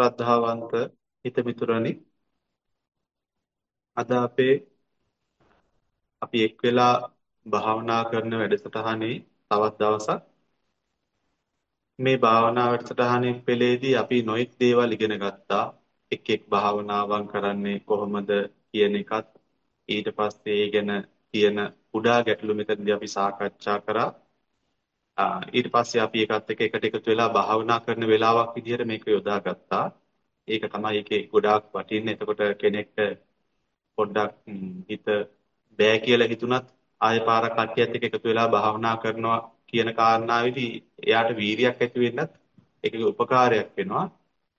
ශ්‍රද්ධාවන්ත හිතමිතුරනි. අද අපේ අපි එක් වෙලා භාවනා කරන වැඩසටහනේ තවත් දවසක්. මේ භාවනා වැඩසටහනේ පෙළේදී අපි නොඑක් දේවල් ඉගෙන ගත්තා. එක් එක් භාවනාවන් කරන්නේ කොහොමද කියන එකත් ඊට පස්සේ ඒ ගැන තියෙන කුඩා ගැටලු මෙතනදී අපි සාකච්ඡා කරා. ඊට පස්සේ අපි ඒකත් එක්ක එකට එකතු වෙලා භාවනා කරන වෙලාවක් විදිහට මේක යොදාගත්තා. ඒක තමයි ඒකේ ගොඩාක් වටින්නේ. එතකොට කෙනෙක්ට පොඩ්ඩක් හිත බෑ කියලා හිතුණත් ආය පාරක් කට්ටියත් එක්ක එකතු වෙලා භාවනා කරනවා කියන කාරණාවෙදී එයාට වීරියක් ඇති වෙන්නත් ඒකේ උපකාරයක් වෙනවා.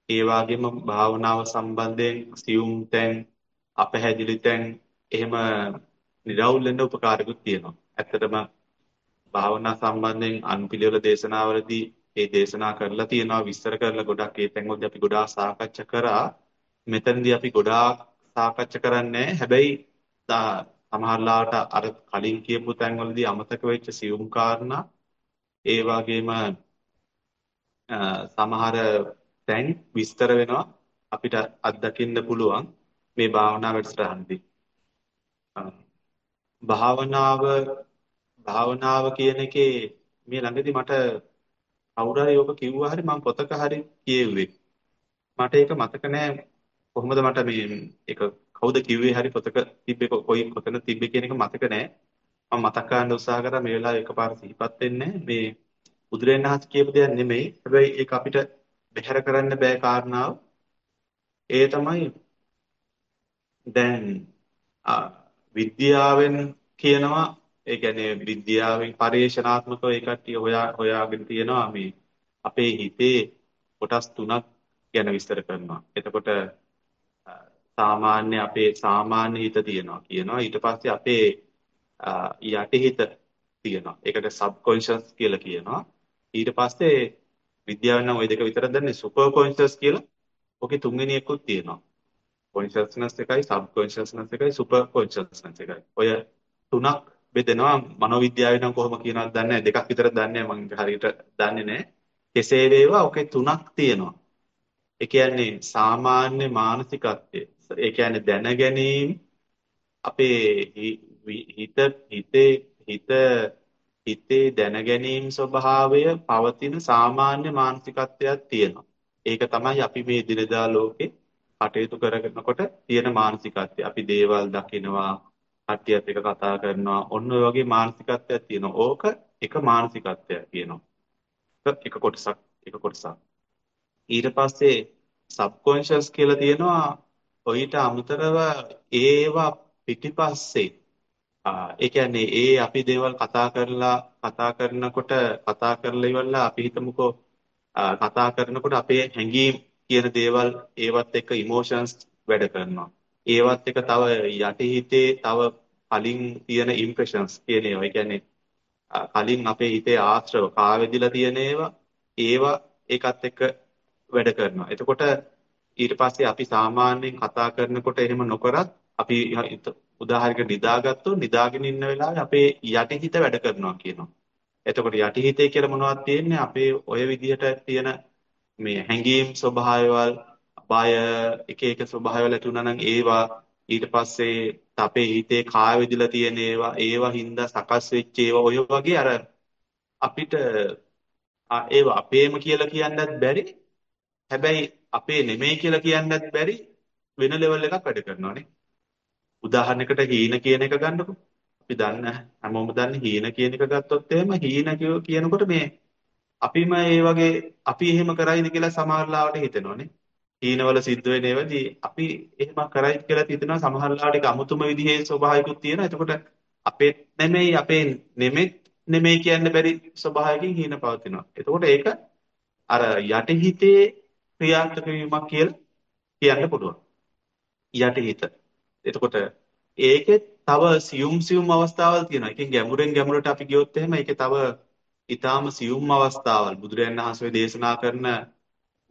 ඒ වගේම භාවනාව සම්බන්ධයෙන් සියුම් තැන් අපහැදිලි තැන් එහෙම නිරවුල් වෙන්න උපකාරකුත් තියෙනවා. ඇත්තටම භාවනා සම්බන්ධයෙන් අන්පිළිවෙල දේශනාවලදී ඒ දේශනා කරලා තියෙනවා විස්තර කරලා ගොඩක්. ඒ තැන්වලදී අපි ගොඩාක් සාකච්ඡා කරා. මෙතනදී අපි ගොඩාක් සාකච්ඡා කරන්නේ හැබැයි සමහරලාට අර කලින් කියපු තැන්වලදී අමතක වෙච්ච සියුම් කාරණා ඒ වගේම සමහර තැන් විස්තර වෙනවා අපිට අත්දකින්න පුළුවන් මේ භාවනා වැඩසටහනදී. භාවනාව භාවනාව කියන එකේ මේ ළඟදී මට කවුරු හරි ඔක කිව්වා හරි මම පොතක හරි කියෙව්වේ. මට ඒක මතක නෑ කොහොමද මට මේ ඒක කවුද කිව්වේ හරි පොතක තිබ්බේ කොයි කොතන තිබ්බේ කියන එක මතක නෑ. මම මතක් කරගන්න උත්සාහ කරා මේ වෙලාවේ එකපාර සිහිපත් වෙන්නේ මේ බුදුරජාණන් වහන්සේ කියපු දෙයක් නෙමෙයි. හැබැයි ඒක අපිට බැහැර කරන්න බෑ කාරණාව. ඒ තමයි දැන් විද්‍යාවෙන් කියනවා ඒ කියන්නේ විද්‍යාවෙන් පරිශනාත්මකව ඒ කට්ටිය හොයා හොයාගෙන තියෙනවා මේ අපේ හිතේ කොටස් තුනක් ගැන විස්තර කරනවා. එතකොට සාමාන්‍ය අපේ සාමාන්‍ය හිත තියෙනවා කියනවා. ඊට පස්සේ අපේ යටිහිත තියෙනවා. ඒකට සබ්කොන්ෂස් කියලා කියනවා. ඊට පස්සේ විද්‍යාවෙන් නම් ওই දෙක විතරක් දන්නේ සුපර් කොන්ෂස් කියලා. ඔකේ තුන්වෙනි එකකුත් තියෙනවා. කොන්ෂස්නස් එකයි සබ්කොන්ෂස්නස් එකයි සුපර් කොන්ෂස්නස් එකයි. ඔය තුනක් බෙදෙනවා. මනෝවිද්‍යාවේ නම් කොහොම කියනවද දන්නේ නැහැ. දෙකක් විතර දන්නේ මම හරියට දන්නේ නැහැ. කෙසේ වේවා ඔකේ තුනක් තියෙනවා. ඒ කියන්නේ සාමාන්‍ය මානසිකත්වය. ඒ කියන්නේ දැන ගැනීම අපේ හිත හිතේ හිත හිතේ දැන ගැනීම ස්වභාවය පවතින සාමාන්‍ය මානසිකත්වයක් තියෙනවා. ඒක තමයි අපි මේ දිනදා ලෝකේ කටයුතු කරනකොට තියෙන මානසිකත්වය. අපි දේවල් දකිනවා කට්ටියත් එක්ක කතා කරනවා. ඔන්න ඔය වගේ මානසිකත්වයක් තියෙනවා. ඕක එක මානසිකත්වයක් කියනවා. එක කොටසක් එක කොටසක්. ඊට පස්සේ සබ්කොන්ෂස් කියලා තියෙනවා. ඔయిత අමතරව ඒවා පිටිපස්සේ ඒ කියන්නේ ඒ අපි දේවල් කතා කරලා කතා කරනකොට කතා කරලා ඉවරලා අපි හිතමුකෝ කතා කරනකොට අපේ හැඟීම් කියන දේවල් ඒවත් එක්ක ඉමෝෂන්ස් වැඩ කරනවා. ඒවත් එක තව යටිහිතේ තව කලින් තියෙන ඉම්ප්‍රෙෂන්ස් කියන ඒවා. ඒ කියන්නේ කලින් අපේ හිතේ ආශ්‍රව කාවැදිලා තියෙන ඒවා ඒවා ඒකත් එක්ක වැඩ කරනවා. එතකොට ඊට පස්සේ අපි සාමාන්‍යයෙන් කතා කරනකොට එහෙම නොකරත් අපි උදාහරණයකට නිදාගත්තොත් නිදාගෙන ඉන්න වෙලාවේ අපේ යටිහිත වැඩ කරනවා කියනවා. එතකොට යටිහිතේ කියලා මොනවද තියෙන්නේ? අපේ ඔය විදිහට තියෙන මේ හැඟීම් ස්වභාවයවල් බය එක එක ස්වභාවයවල ඇති වුණා නම් ඒවා ඊට පස්සේ අපේ හිතේ කාය විදිලා තියෙන ඒවා ඒවා හින්දා සකස් වෙච්ච ඒවා ඔය වගේ අර අපිට ඒවා අපේම කියලා කියන්නත් බැරි. හැබැයි අපේ නෙමෙයි කියලා කියන්නත් බැරි වෙන ලෙවල් එකක් වැඩ කරනවානේ උදාහරණයකට හීන කියන එක ගන්නකො. අපි දන්න හැමෝම දන්නේ හීන කියන එක ගත්තොත් එහෙම හීන කියනකොට මේ අපිම ඒ වගේ අපි එහෙම කරයිද කියලා සමහරලාවට හිතෙනවානේ හීනවල සිද්ධ වෙන ඒවාදී අපි එහෙම කරයි කියලා හිතනවා සමහර ලාට ඒක අමුතුම විදිහේ ස්වභාවිකුත් තියෙනවා. එතකොට අපේ නෙමෙයි අපේ නෙමෙත් නෙමෙයි කියන්න බැරි ස්වභාවයකින් හීන පවතිනවා. එතකොට ඒක අර යටිහිතේ ක්‍රියාත්මක වීමක් කියලා කියන්න පුළුවන්. යටිහිත. එතකොට ඒකෙත් තව සියුම් සියුම් අවස්ථාවල් තියෙනවා. එකෙන් ගැඹුරෙන් ගැඹුරට අපි ගියොත් එහෙම ඒකේ තව ඊටාම සියුම් අවස්ථාවල් බුදුරජාණන් වහන්සේ දේශනා කරන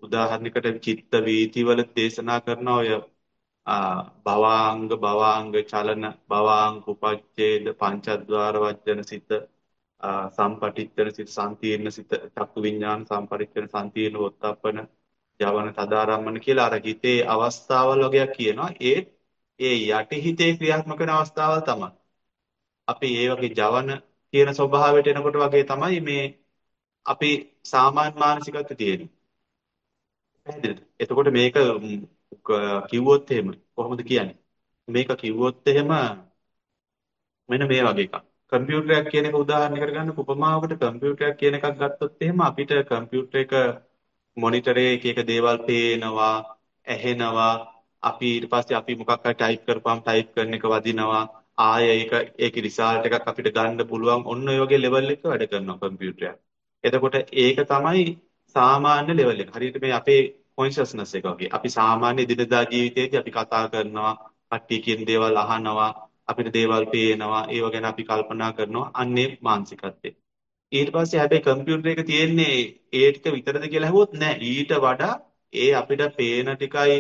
උදාහරණයකට චිත්ත වීතිවල දේශනා කරන ඔය භවාංග භවාංග චලන භවාංග උපච්ඡේද පංචද්වාර වජ්ජන සිත සම්පටිච්ඡන සිත සම්තීර්ණ සිත චක්කු විඥාන සම්පරිච්ඡන සම්තීර්ණ වොත්තප්පන යවන තදාරම්මන කියලා අර හිතේ අවස්ථාවල් වගේක් කියනවා. ඒ ඒ යටි හිතේ ක්‍රියාත්මක වෙන අවස්ථාවල් තමයි. අපි ඒ වගේ ජවන කියන ස්වභාවයට එනකොට වගේ තමයි මේ අපි සාමාන්‍ය මානසිකත්වයේ තියෙන්නේ. පැහැදිලිද? එතකොට මේක කිව්වොත් එහෙම කොහොමද කියන්නේ? මේක කිව්වොත් එහෙම මෙන්න මේ වගේ එකක්. කම්පියුටරයක් කියන එක උදාහරණයකට ගන්න උපමාවකට කම්පියුටරයක් කියන එකක් ගත්තොත් එහෙම අපිට කම්පියුටර් එක මොනිටරේ එක එක දේවල් පේනවා ඇහෙනවා. අපි ඊට පස්සේ අපි මොකක් හරි ටයිප් කරපුවාම ටයිප් කරන එක වදිනවා. ආය ඒක ඒකේ රිසල්ට් එකක් අපිට ගන්න පුළුවන්. ඔන්න ඔය වගේ ලෙවල් එක වැඩ කරනවා කම්පියුටරයක්. එතකොට ඒක තමයි සාමාන්‍ය ලෙවල් එක. හරියට මේ අපේ කොන්ෂස්නස් එක වගේ. අපි සාමාන්‍ය දිනදා ජීවිතයේදී අපි කතා කරනවා, කට්ටිය කියන දේවල් අහනවා, අපිට දේවල් පේනවා, ඒව ගැන අපි කල්පනා කරනවා. අන්නේ මානසිකත්වය. ඊට පස්සේ හැබැයි කම්පියුටර් එක තියෙන්නේ ඒ ටික විතරද කියලා ඇහුවොත් නෑ. ඊට වඩා ඒ අපිට පේන ටිකයි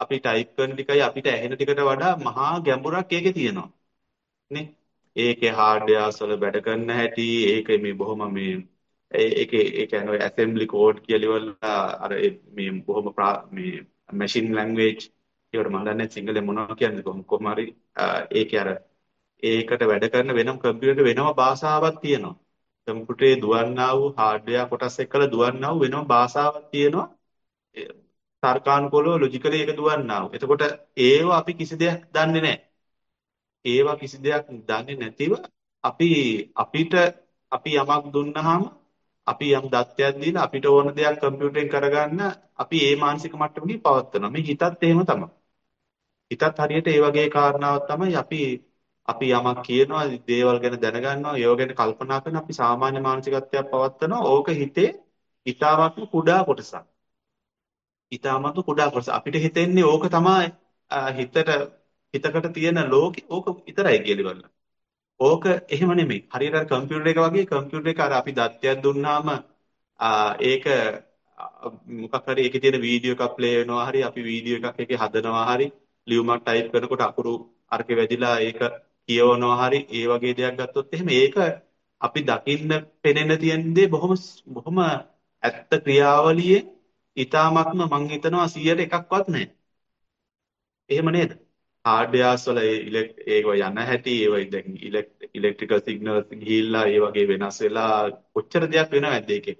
අපි ටයිප් කරන ටිකයි අපිට ඇහෙන ටිකට වඩා මහා ගැඹුරක් ඒකේ තියෙනවා. නේ? ඒකේ හાર્ඩ්වෙයාර්ස් වල වැඩ කරන හැටි, ඒකේ මේ බොහොම මේ ඒකේ ඒ කියන්නේ ඇසෙම්බලි කෝඩ් කියලා අර මේ බොහොම මේ මැෂින් ලැන්ග්වේජ් ඒකට මම දන්නේ සිංහලෙන් මොනවද කියන්නේ කොහොම හරි ඒකේ අර ඒකට වැඩ කරන වෙනම කම්පියුටර් වෙනම භාෂාවක් තියෙනවා. කම්පියුටරේ දුවන්නා වූ හાર્ඩ්වෙයාර් කොටස් එක්කලා දුවන්නා වූ වෙනම භාෂාවක් තියෙනවා. තර්කානුකූලව ලොජිකලි ඒක දුවන්නා වූ. එතකොට ඒව අපි කිසි දෙයක් දන්නේ නැහැ. ඒවා කිසි දෙයක් දන්නේ නැතිව අපි අපිට අපි යමක් දුන්නාම අපි යම් දත්තයක් දීලා අපිට ඕන දෙයක් කම්පියුටරෙන් කරගන්න අපි ඒ මානසික මට්ටමකින් පවත්නවා. මේ හිතත් එහෙම තමයි. හිතත් හරියට ඒ වගේ කාරණාවක් තමයි අපි අපි යමක් කියනවා දේවල් ගැන දැනගන්නවා ඒව ගැන කල්පනා කරන අපි සාමාන්‍ය මානසිකත්වයක් පවත්නවා ඕක හිතේ ඊටාවක්ම කුඩා කොටසක් ඊටාමත් කුඩා කොටස අපිට හිතෙන්නේ ඕක තමයි හිතට හිතකට තියෙන ලෝකෙ ඕක විතරයි කියලා ඕක එහෙම නෙමෙයි හරියට කම්පියුටර් එක වගේ කම්පියුටර් එක අර අපි දත්තයක් දුන්නාම ඒක මොකක් හරි ඒකේ තියෙන වීඩියෝ එකක් ප්ලේ වෙනවා හරි අපි වීඩියෝ එකක් එකේ හදනවා හරි ලියුමක් ටයිප් කරනකොට අකුරු අරකේ වැදිලා ඒක කියවනවා හරි ඒ වගේ දෙයක් ගත්තොත් එහෙම ඒක අපි දකින්න පෙනෙන තියෙන දේ බොහොම බොහොම ඇත්ත ක්‍රියාවලියේ ඊටාමත්ම මං හිතනවා 100ට එකක්වත් නැහැ. එහෙම නේද? හાર્ඩ්වෙයාර්ස් වල ඒව යන හැටි ඒව දැන් ඉලෙක්ට්‍රිකල් සිග්නල්ස් ගිහිල්ලා ඒ වගේ වෙනස් වෙලා කොච්චර දෙයක් වෙනවද ඒකේ?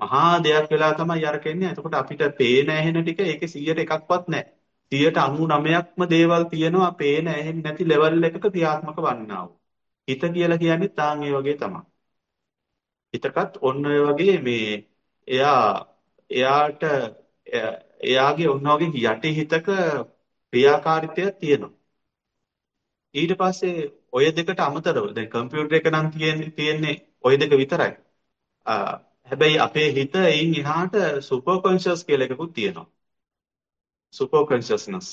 මහා දෙයක් වෙලා තමයි අර කියන්නේ. එතකොට අපිට පේන ඇහෙන ටික ඒකේ 100ට එකක්වත් නැහැ. 99%ක්ම දේවල් තියෙනවා පේන ඇහෙන්නේ නැති ලෙවල් එකක ක්‍රියාත්මක වන්නා වූ. හිත කියලා කියන්නේ තාන් ඒ වගේ තමයි. හිතකත් ඔන්න ඔය වගේ මේ එයා එයාට එයාගේ ඔන්න වගේ යටි හිතක ක්‍රියාකාරීත්වයක් තියෙනවා. ඊට පස්සේ ඔය දෙකට අමතරව දැන් කම්පියුටර් එක නම් තියෙන්නේ ඔය දෙක විතරයි. හැබැයි අපේ හිත එයින් එහාට සුපර් කොන්ෂස් කියලා එකකුත් තියෙනවා. සුපර් කොන්ෂස්නස්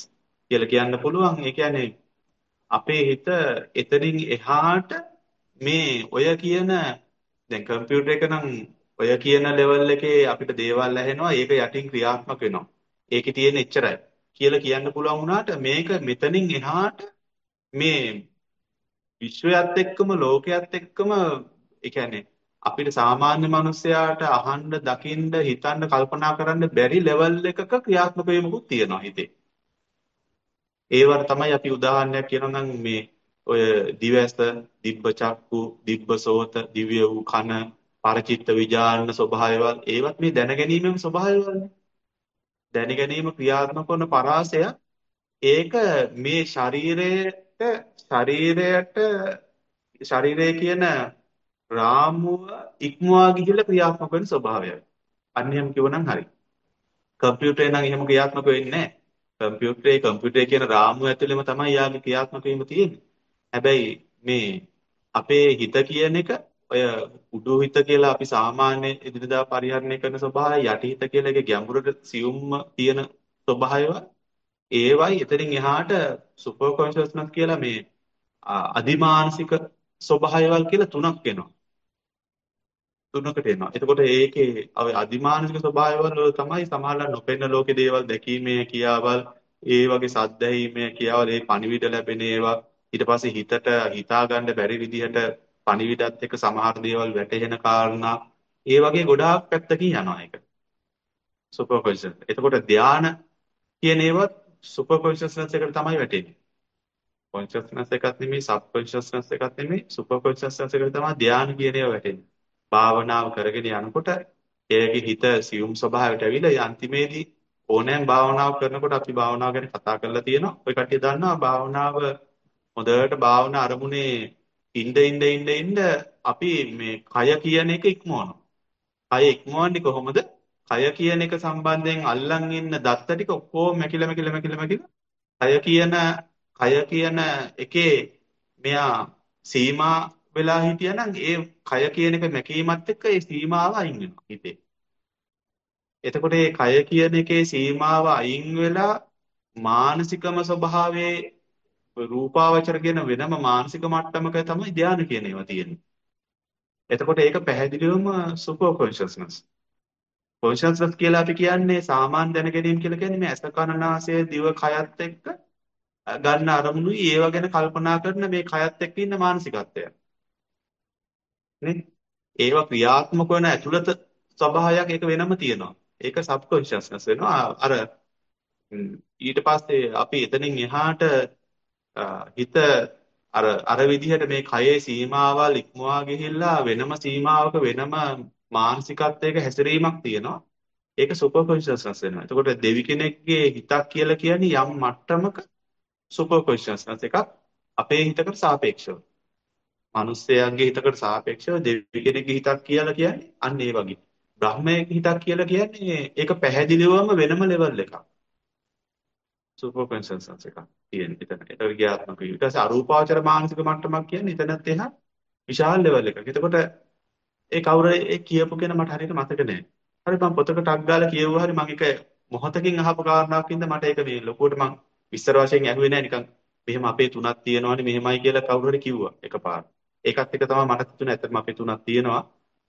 කියලා කියන්න පුළුවන්. ඒ කියන්නේ අපේ හිත එතනින් එහාට මේ ඔය කියන දැන් කම්පියුටර් එක නම් ඔය කියන ලෙවල් එකේ අපිට දේවල් ඇහෙනවා ඒක යටින් ක්‍රියාත්මක වෙනවා. ඒකේ තියෙන එච්චරයි කියලා කියන්න පුළුවන් වුණාට මේක මෙතනින් එහාට මේ විශ්වයත් එක්කම ලෝකයේත් එක්කම ඒ කියන්නේ අපිට සාමාන්‍ය මිනිස්සයාට අහන්න, දකින්න, හිතන්න, කල්පනා කරන්න බැරි ලෙවල් එකක ක්‍රියාත්මක වීමකුත් තියෙනවා හිතේ. ඒවට තමයි අපි උදාහරණයක් කියනවා නම් මේ ඔය දිවැස, දිබ්බ චක්කු, දිබ්බ සෝත, දිව්‍ය වූ කන, පරචිත්ත විජානන ස්වභාවයවල් ඒවත් මේ දැනගැනීමේම ස්වභාවයවල්නේ. දැනගැනීම ක්‍රියාත්මක වන පරාසය ඒක මේ ශරීරයට ශරීරයට ශරීරය කියන රාමුව ඉක්මවා ගිහිල්ලා ක්‍රියාත්මක වෙන ස්වභාවයයි. අන්න එහෙම කිව්වනම් හරි. කම්පියුටරේ නම් එහෙම ක්‍රියාත්මක වෙන්නේ නැහැ. කම්පියුටරේ කම්පියුටරේ කියන රාමුව ඇතුළේම තමයි යාගේ ක්‍රියාත්මක වීම තියෙන්නේ. හැබැයි මේ අපේ හිත කියන එක ඔය උඩු හිත කියලා අපි සාමාන්‍ය එදිනදා පරිහරණය කරන ස්වභාවය යටි හිත කියලා එකේ ගැඹුරට සියුම්ම තියෙන ස්වභාවය ඒවයි එතනින් එහාට සුපර් කොන්ෂස්නස් කියලා මේ අදිමානසික ස්වභාවයවල් කියලා තුනක් එනවා. තුනකට එනවා. එතකොට ඒකේ අදිමානසික ස්වභාවයවල වල තමයි සමහරවල් නොපෙනෙන ලෝකේ දේවල් දැකීමේ කියාවල් ඒ වගේ සද්දැහිීමේ කියාවල් ඒ පණිවිඩ ලැබෙන ඒවා ඊට පස්සේ හිතට හිතා ගන්න බැරි විදිහට පණිවිඩත් එක්ක සමහර දේවල් වැටහෙන කාරණා ඒ වගේ ගොඩාක් පැත්තකින් යනවා ඒක. Super conscious. එතකොට ධාන කියන ඒවත් සුපර් කොන්ෂස්නස් එකට තමයි වැටෙන්නේ. කොන්ෂස්නස් එකක් නෙමෙයි සබ් කොන්ෂස්නස් එකක් නෙමෙයි සුපර් කොන්ෂස්නස් එකට තමයි ධාන කියන ඒවා වැටෙන්නේ. භාවනාව කරගෙන යනකොට එයාගේ හිත සියුම් ස්වභාවයට ඇවිල්ලා අන්තිමේදී ඕනෑම භාවනාවක් කරනකොට අපි භාවනාව ගැන කතා කරලා තියෙනවා. ඔය කට්ටිය දන්නවා භාවනාව හොඳට භාවනා අරමුණේ ඉඳ ඉඳ ඉඳ ඉඳ අපි මේ කය කියන එක ඉක්මවනවා. කය ඉක්මවන්නේ කොහොමද? කය කියන එක සම්බන්ධයෙන් අල්ලන් ඉන්න දත්ත ටික ඔක්කොම මැකිල මැකිල මැකිල මැකිල කය කියන කය කියන එකේ මෙයා සීමා වෙලා හිටියනම් ඒ කය කියන එක මැකීමත් එක්ක ඒ සීමාව අයින් වෙනවා හිතේ. එතකොට මේ කය කියන එකේ සීමාව අයින් වෙලා මානසිකම ස්වභාවයේ රූපාවචර කියන වෙනම මානසික මට්ටමක තමයි ධානය කියන ඒවා තියෙන්නේ. එතකොට ඒක පැහැදිලිවම සුපර් කොන්ෂස්නස්. කොන්ෂස්නස් කියලා අපි කියන්නේ සාමාන්‍ය දැන ගැනීම කියලා කියන්නේ මේ ඇස කන නාසය දිව කයත් එක්ක ගන්න අරමුණුයි ඒව ගැන කල්පනා කරන මේ කයත් එක්ක ඉන්න මානසිකත්වය. නේ? ඒවා ක්‍රියාත්මක වෙන ඇතුළත ස්වභාවයක් ඒක වෙනම තියෙනවා. ඒක සබ්කොන්ෂස්නස් වෙනවා. අර ඊට පස්සේ අපි එතනින් එහාට හිත අර අර විදිහට මේ කයේ සීමාවල් ඉක්මවා ගිහිල්ලා වෙනම සීමාවක වෙනම මානසිකත්වයක හැසිරීමක් තියෙනවා. ඒක සුපර් කොන්ෂස්නස් වෙනවා. එතකොට දෙවි කෙනෙක්ගේ හිතක් කියලා කියන්නේ යම් මට්ටමක සුපර් කොන්ෂස්නස් එකක් අපේ හිතකට සාපේක්ෂව. මිනිස්යාගේ හිතකට සාපේක්ෂව දෙවි කෙනෙක්ගේ හිතක් කියලා කියන්නේ අන්න ඒ වගේ. බ්‍රහ්මයේ හිතක් කියලා කියන්නේ ඒක පැහැදිලිවම වෙනම ලෙවල් එකක්. සුපර් කොන්ෂස්නස් එකක් තියෙන. එතන ඒක විද්‍යාත්මක. ඊට පස්සේ අරූපාවචර මානසික මට්ටමක් කියන්නේ එතනත් එහා විශාල ලෙවල් එකක්. එතකොට ඒ කවුරු ඒ කියපු කෙනා මට හරියට මතක නැහැ. හරි මම පොතක ටක් ගාලා කියවුවා හරි මම ඒක මොහතකින් අහපු කාරණාවක් ඉඳ මට ඒක මේ ලොකුවට මම විස්තර වශයෙන් ඇහුවේ නැහැ නිකන් මෙහෙම අපේ තුනක් තියෙනවනේ මෙහෙමයි කියලා කවුරු හරි කිව්වා එකපාර. ඒකත් එක තමයි මට තුන ඇත්තටම අපේ තුනක් තියෙනවා.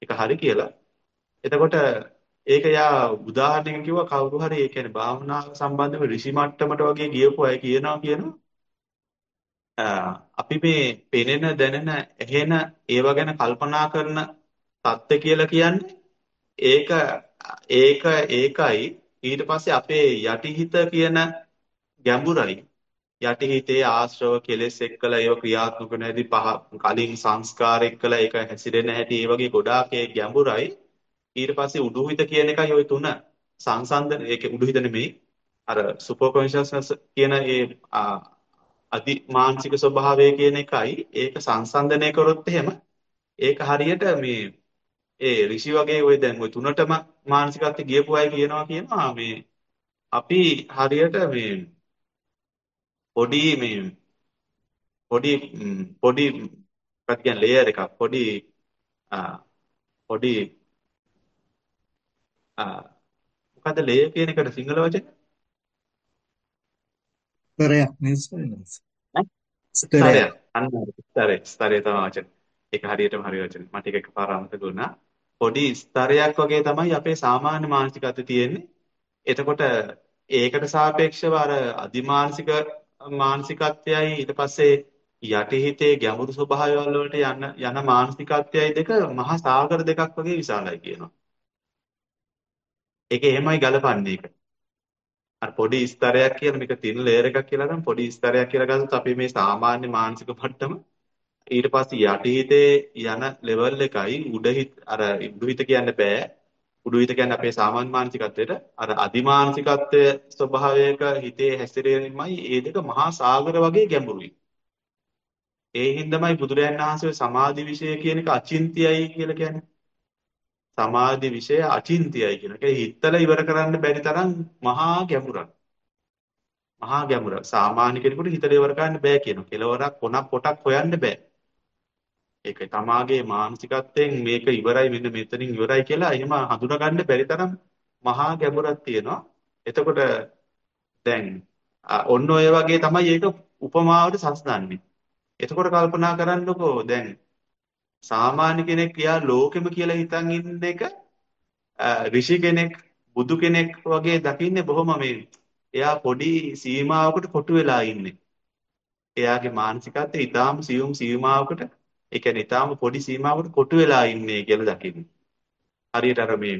ඒක හරි කියලා. එතකොට ඒක යා උදාහරණයකින් කිව්වා කවුරු හරි ඒ කියන්නේ භාවනාව සම්බන්ධව ඍෂි මට්ටමට වගේ ගියපු අය කියනවා කියනවා. අපි මේ පෙනෙන දැනෙන ඇහෙන ඒව ගැන කල්පනා කරන தත්ත්ව කියලා කියන්නේ ඒක ඒක ඒකයි. ඊට පස්සේ අපේ යටිහිත කියන ගැඹුරයි. යටිහිතේ ආශ්‍රව කෙලෙස් එක්කලා ඒව ක්‍රියාත්මක වෙන හැටි පහ කලින් සංස්කාර එක්කලා ඒක හැසිරෙන හැටි ඒ වගේ ගොඩාක් ඒ ගැඹුරයි. ඊට පස්සේ උඩුහිත කියන එකයි ওই තුන සංසන්දන ඒක උඩුහිත නෙමෙයි අර සුපර් කොන්ෂස්නස් කියන ඒ අදි මානසික ස්වභාවය කියන එකයි ඒක සංසන්දනය කරොත් එහෙම ඒක හරියට මේ ඒ ඍෂි වගේ ওই දැන් ওই තුනටම මානසිකත්වයේ ගියපු අය කියනවා කියනවා මේ අපි හරියට මේ පොඩි මේ පොඩි පොඩි ප්‍රතිගන් ලේයර් එකක් පොඩි පොඩි මොකද්ද ලේයර් කියන එකට සිංහල වචනේ? ස්තරයක් නේද? ස්තරයක්. අන්න ස්තරය. ස්තරය තමයි වචන. ඒක හරියටම හරි වචන. මට ඒක එකපාර අමතක වුණා. පොඩි ස්තරයක් වගේ තමයි අපේ සාමාන්‍ය මානසිකත්වය තියෙන්නේ. එතකොට ඒකට සාපේක්ෂව අර අදිමානසික මානසිකත්වයයි ඊට පස්සේ යටිහිතේ ගැඹුරු ස්වභාවයවල වලට යන යන මානසිකත්වයයි දෙක මහා සාගර දෙකක් වගේ විශාලයි කියනවා. ඒක එහෙමයි ගලපන්නේ ඒක. අර පොඩි ස්තරයක් කියන මේක තින් ලේයර් එකක් කියලා ගන්න පොඩි ස්තරයක් කියලා ගත්තොත් අපි මේ සාමාන්‍ය මානසික මට්ටම ඊට පස්සේ යටිහිතේ යන ලෙවල් එකයි උඩහිත අර උඩුහිත කියන්න බෑ. උඩුහිත කියන්නේ අපේ සාමාන්‍ය මානසිකත්වයට අර අදිමානසිකත්වය ස්වභාවයක හිතේ හැසිරීමයි ඒ දෙක මහා සාගර වගේ ගැඹුරුයි. ඒ හින්දාමයි බුදුරයන් වහන්සේ සමාධි විශය කියන එක අචින්තියයි කියලා කියන්නේ. සමාධි විෂය අචින්තියයි කියන එක. හිතලා ඉවර කරන්න බැරි තරම් මහා ගැඹුරක්. මහා ගැඹුරක්. සාමාන්‍ය කෙනෙකුට හිතලා ඉවර කරන්න බෑ කියනවා. කෙලවරක් කොනක් පොටක් හොයන්න බෑ. ඒක තමාගේ මානසිකත්වයෙන් මේක ඉවරයි මෙන්න මෙතනින් ඉවරයි කියලා එහෙම හඳුනා ගන්න බැරි තරම් මහා ගැඹුරක් තියෙනවා. එතකොට දැන් ආ, ඔන්න ඔය වගේ තමයි ඒක උපමාවට සස්දන්නේ. එතකොට කල්පනා කරන්නකෝ දැන් සාමාන්‍ය කෙනෙක් යා ලෝකෙම කියලා හිතන් ඉන්න එක ඍෂි කෙනෙක් බුදු කෙනෙක් වගේ දකින්නේ බොහොම මේ එයා පොඩි සීමාවකට කොටු වෙලා ඉන්නේ. එයාගේ මානසිකත්වය ඊටාම සියුම් සීමාවකට ඒ කියන්නේ ඊටාම පොඩි සීමාවකට කොටු වෙලා ඉන්නේ කියලා දකින්නේ. හරියට අර මේ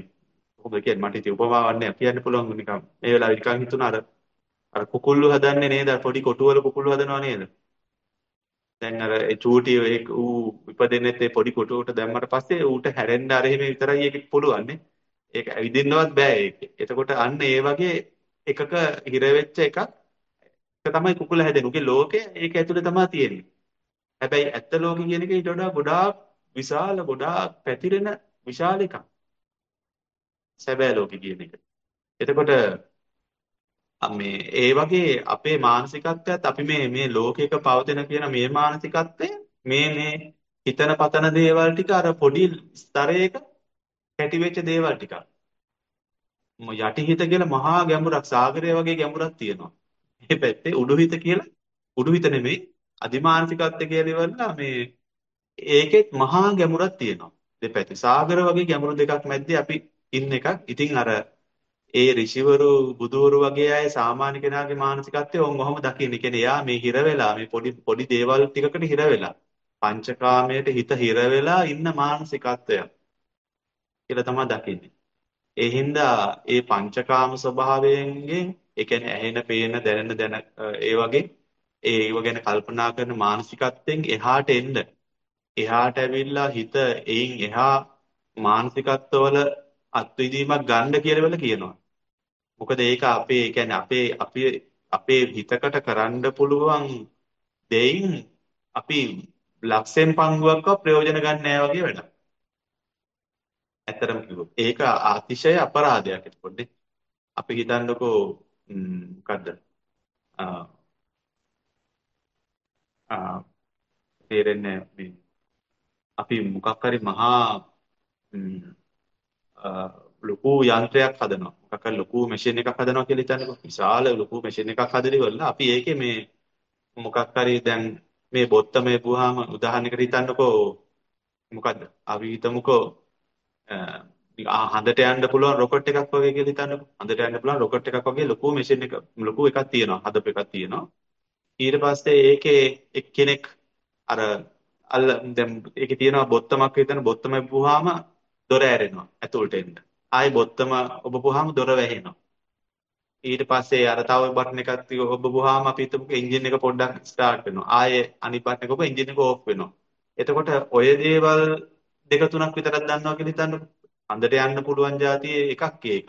කොහොමද කියන්නේ මට ඉතින් උපමාවක් නෑ කියන්න පුළුවන් නිකන් මේ වෙලාවේ නිකන් හිතුණා අර අර කුකුල්ලු හදන්නේ නේද පොඩි කොටුවල කුකුල්ලු හදනවා නේද? දැන් අර ඒ චූටි ඒ ඌ ඉපදෙන්නෙත් ඒ පොඩි කොටුවට දැම්මට පස්සේ ඌට හැරෙන්න අර එහෙම විතරයි ඒක පුළුවන් නේ. ඒක ඇවිදින්නවත් බෑ ඒක. එතකොට අන්න ඒ වගේ එකක හිර වෙච්ච එකක් ඒක තමයි කුකුල හැදෙන්නේ. උගේ ලෝකය ඒක ඇතුලේ තමයි තියෙන්නේ. හැබැයි ඇත්ත ලෝකෙ කියන එක ඊට වඩා ගොඩාක් විශාල ගොඩාක් පැතිරෙන විශාල එකක්. සැබෑ ලෝකෙ කියන එක. එතකොට මේ ඒ වගේ අපේ මානසිකත්වයත් අපි මේ මේ ලෝකයක පවතින කියන මේ මානසිකත්වය මේ මේ හිතන පතන දේවල් ටික අර පොඩි ස්තරයක කැටි වෙච්ච දේවල් ටිකක්. යටිහිත කියලා මහා ගැඹුරක් සාගරය වගේ ගැඹුරක් තියෙනවා. මේ පැත්තේ උඩුහිත කියලා උඩුහිත නෙමෙයි අධිමානසිකත්වය කියලා ඉවරලා මේ ඒකෙත් මහා ගැඹුරක් තියෙනවා. දෙපැත්තේ සාගර වගේ ගැඹුරු දෙකක් මැද්දේ අපි ඉන්න එකක්. ඉතින් අර ඒ ඍෂිවරු බුදවරු වගේ අය සාමාන්‍ය කෙනාගේ මානසිකත්වය ඕන් ඔහම දකින්න. කියන්නේ එයා මේ හිර වෙලා මේ පොඩි පොඩි දේවල් ටිකකට හිර වෙලා පංචකාමයට හිත හිර වෙලා ඉන්න මානසිකත්වයක් කියලා තමයි දකින්නේ. ඒ හින්දා ඒ පංචකාම ස්වභාවයෙන් ඒ කියන්නේ ඇහෙන, පේන, දැනෙන දැන ඒ වගේ ඒව ගැන කල්පනා කරන මානසිකත්වයෙන් එහාට එන්න. එහාට ඇවිල්ලා හිත එයින් එහා මානසිකත්වවල අත්විඳීමක් ගන්න කියලා වෙල කියනවා. මොකද ඒක අපේ කියන්නේ අපේ අපේ අපේ හිතකට කරන්න පුළුවන් දෙයින් අපි ලක්ෂෙන් පංගුවක්ව ප්‍රයෝජන ගන්න නෑ වගේ වැඩක්. ඇත්තටම කිව්වොත්. ඒක අතිශය අපරාධයක් එතකොට. අපි හිතන්නකෝ මොකද්ද? ආ ආ තේරෙන්නේ මේ. අපි මොකක් හරි මහා ලොකු යන්ත්‍රයක් හදනවා. මොකක් හරි ලොකු මැෂින් එකක් හදනවා කියලා හිතන්නකෝ. විශාල ලොකු මැෂින් එකක් හදලා ඉවරලා අපි ඒකේ මේ මොකක් හරි දැන් මේ බොත්තමේ පුවාම උදාහරණයකට හිතන්නකෝ මොකද්ද? අපි හිතමුකෝ හඳට යන්න පුළුවන් රොකට් එකක් වගේ කියලා හිතන්නකෝ. හඳට යන්න පුළුවන් රොකට් එකක් වගේ ලොකු මැෂින් එක ලොකු එකක් තියෙනවා. හදපු එකක් තියෙනවා. ඊට පස්සේ ඒකේ එක්කෙනෙක් අර අල්ල දැන් ඒකේ තියෙනවා බොත්තමක් හිතන බොත්තම පුවාම දොර ඇරෙනවා ඇතුළට එන්න. ආයෙ බොත්තම ඔබපුවාම දොර වැහෙනවා. ඊට පස්සේ අර තව බටන් එකක් තිය ඔබපුවාම අපි හිතමු එන්ජින් එක පොඩ්ඩක් ස්ටාර්ට් වෙනවා. ආයෙ අනිත් බටන් එක ඔබ එන්ජින් එක ඕෆ් වෙනවා. එතකොට ඔය දේවල් දෙක තුනක් විතරක් දන්නවා කියලා හිතන්නකො. අන්දට යන්න පුළුවන් જાතියේ එකක් ඒක.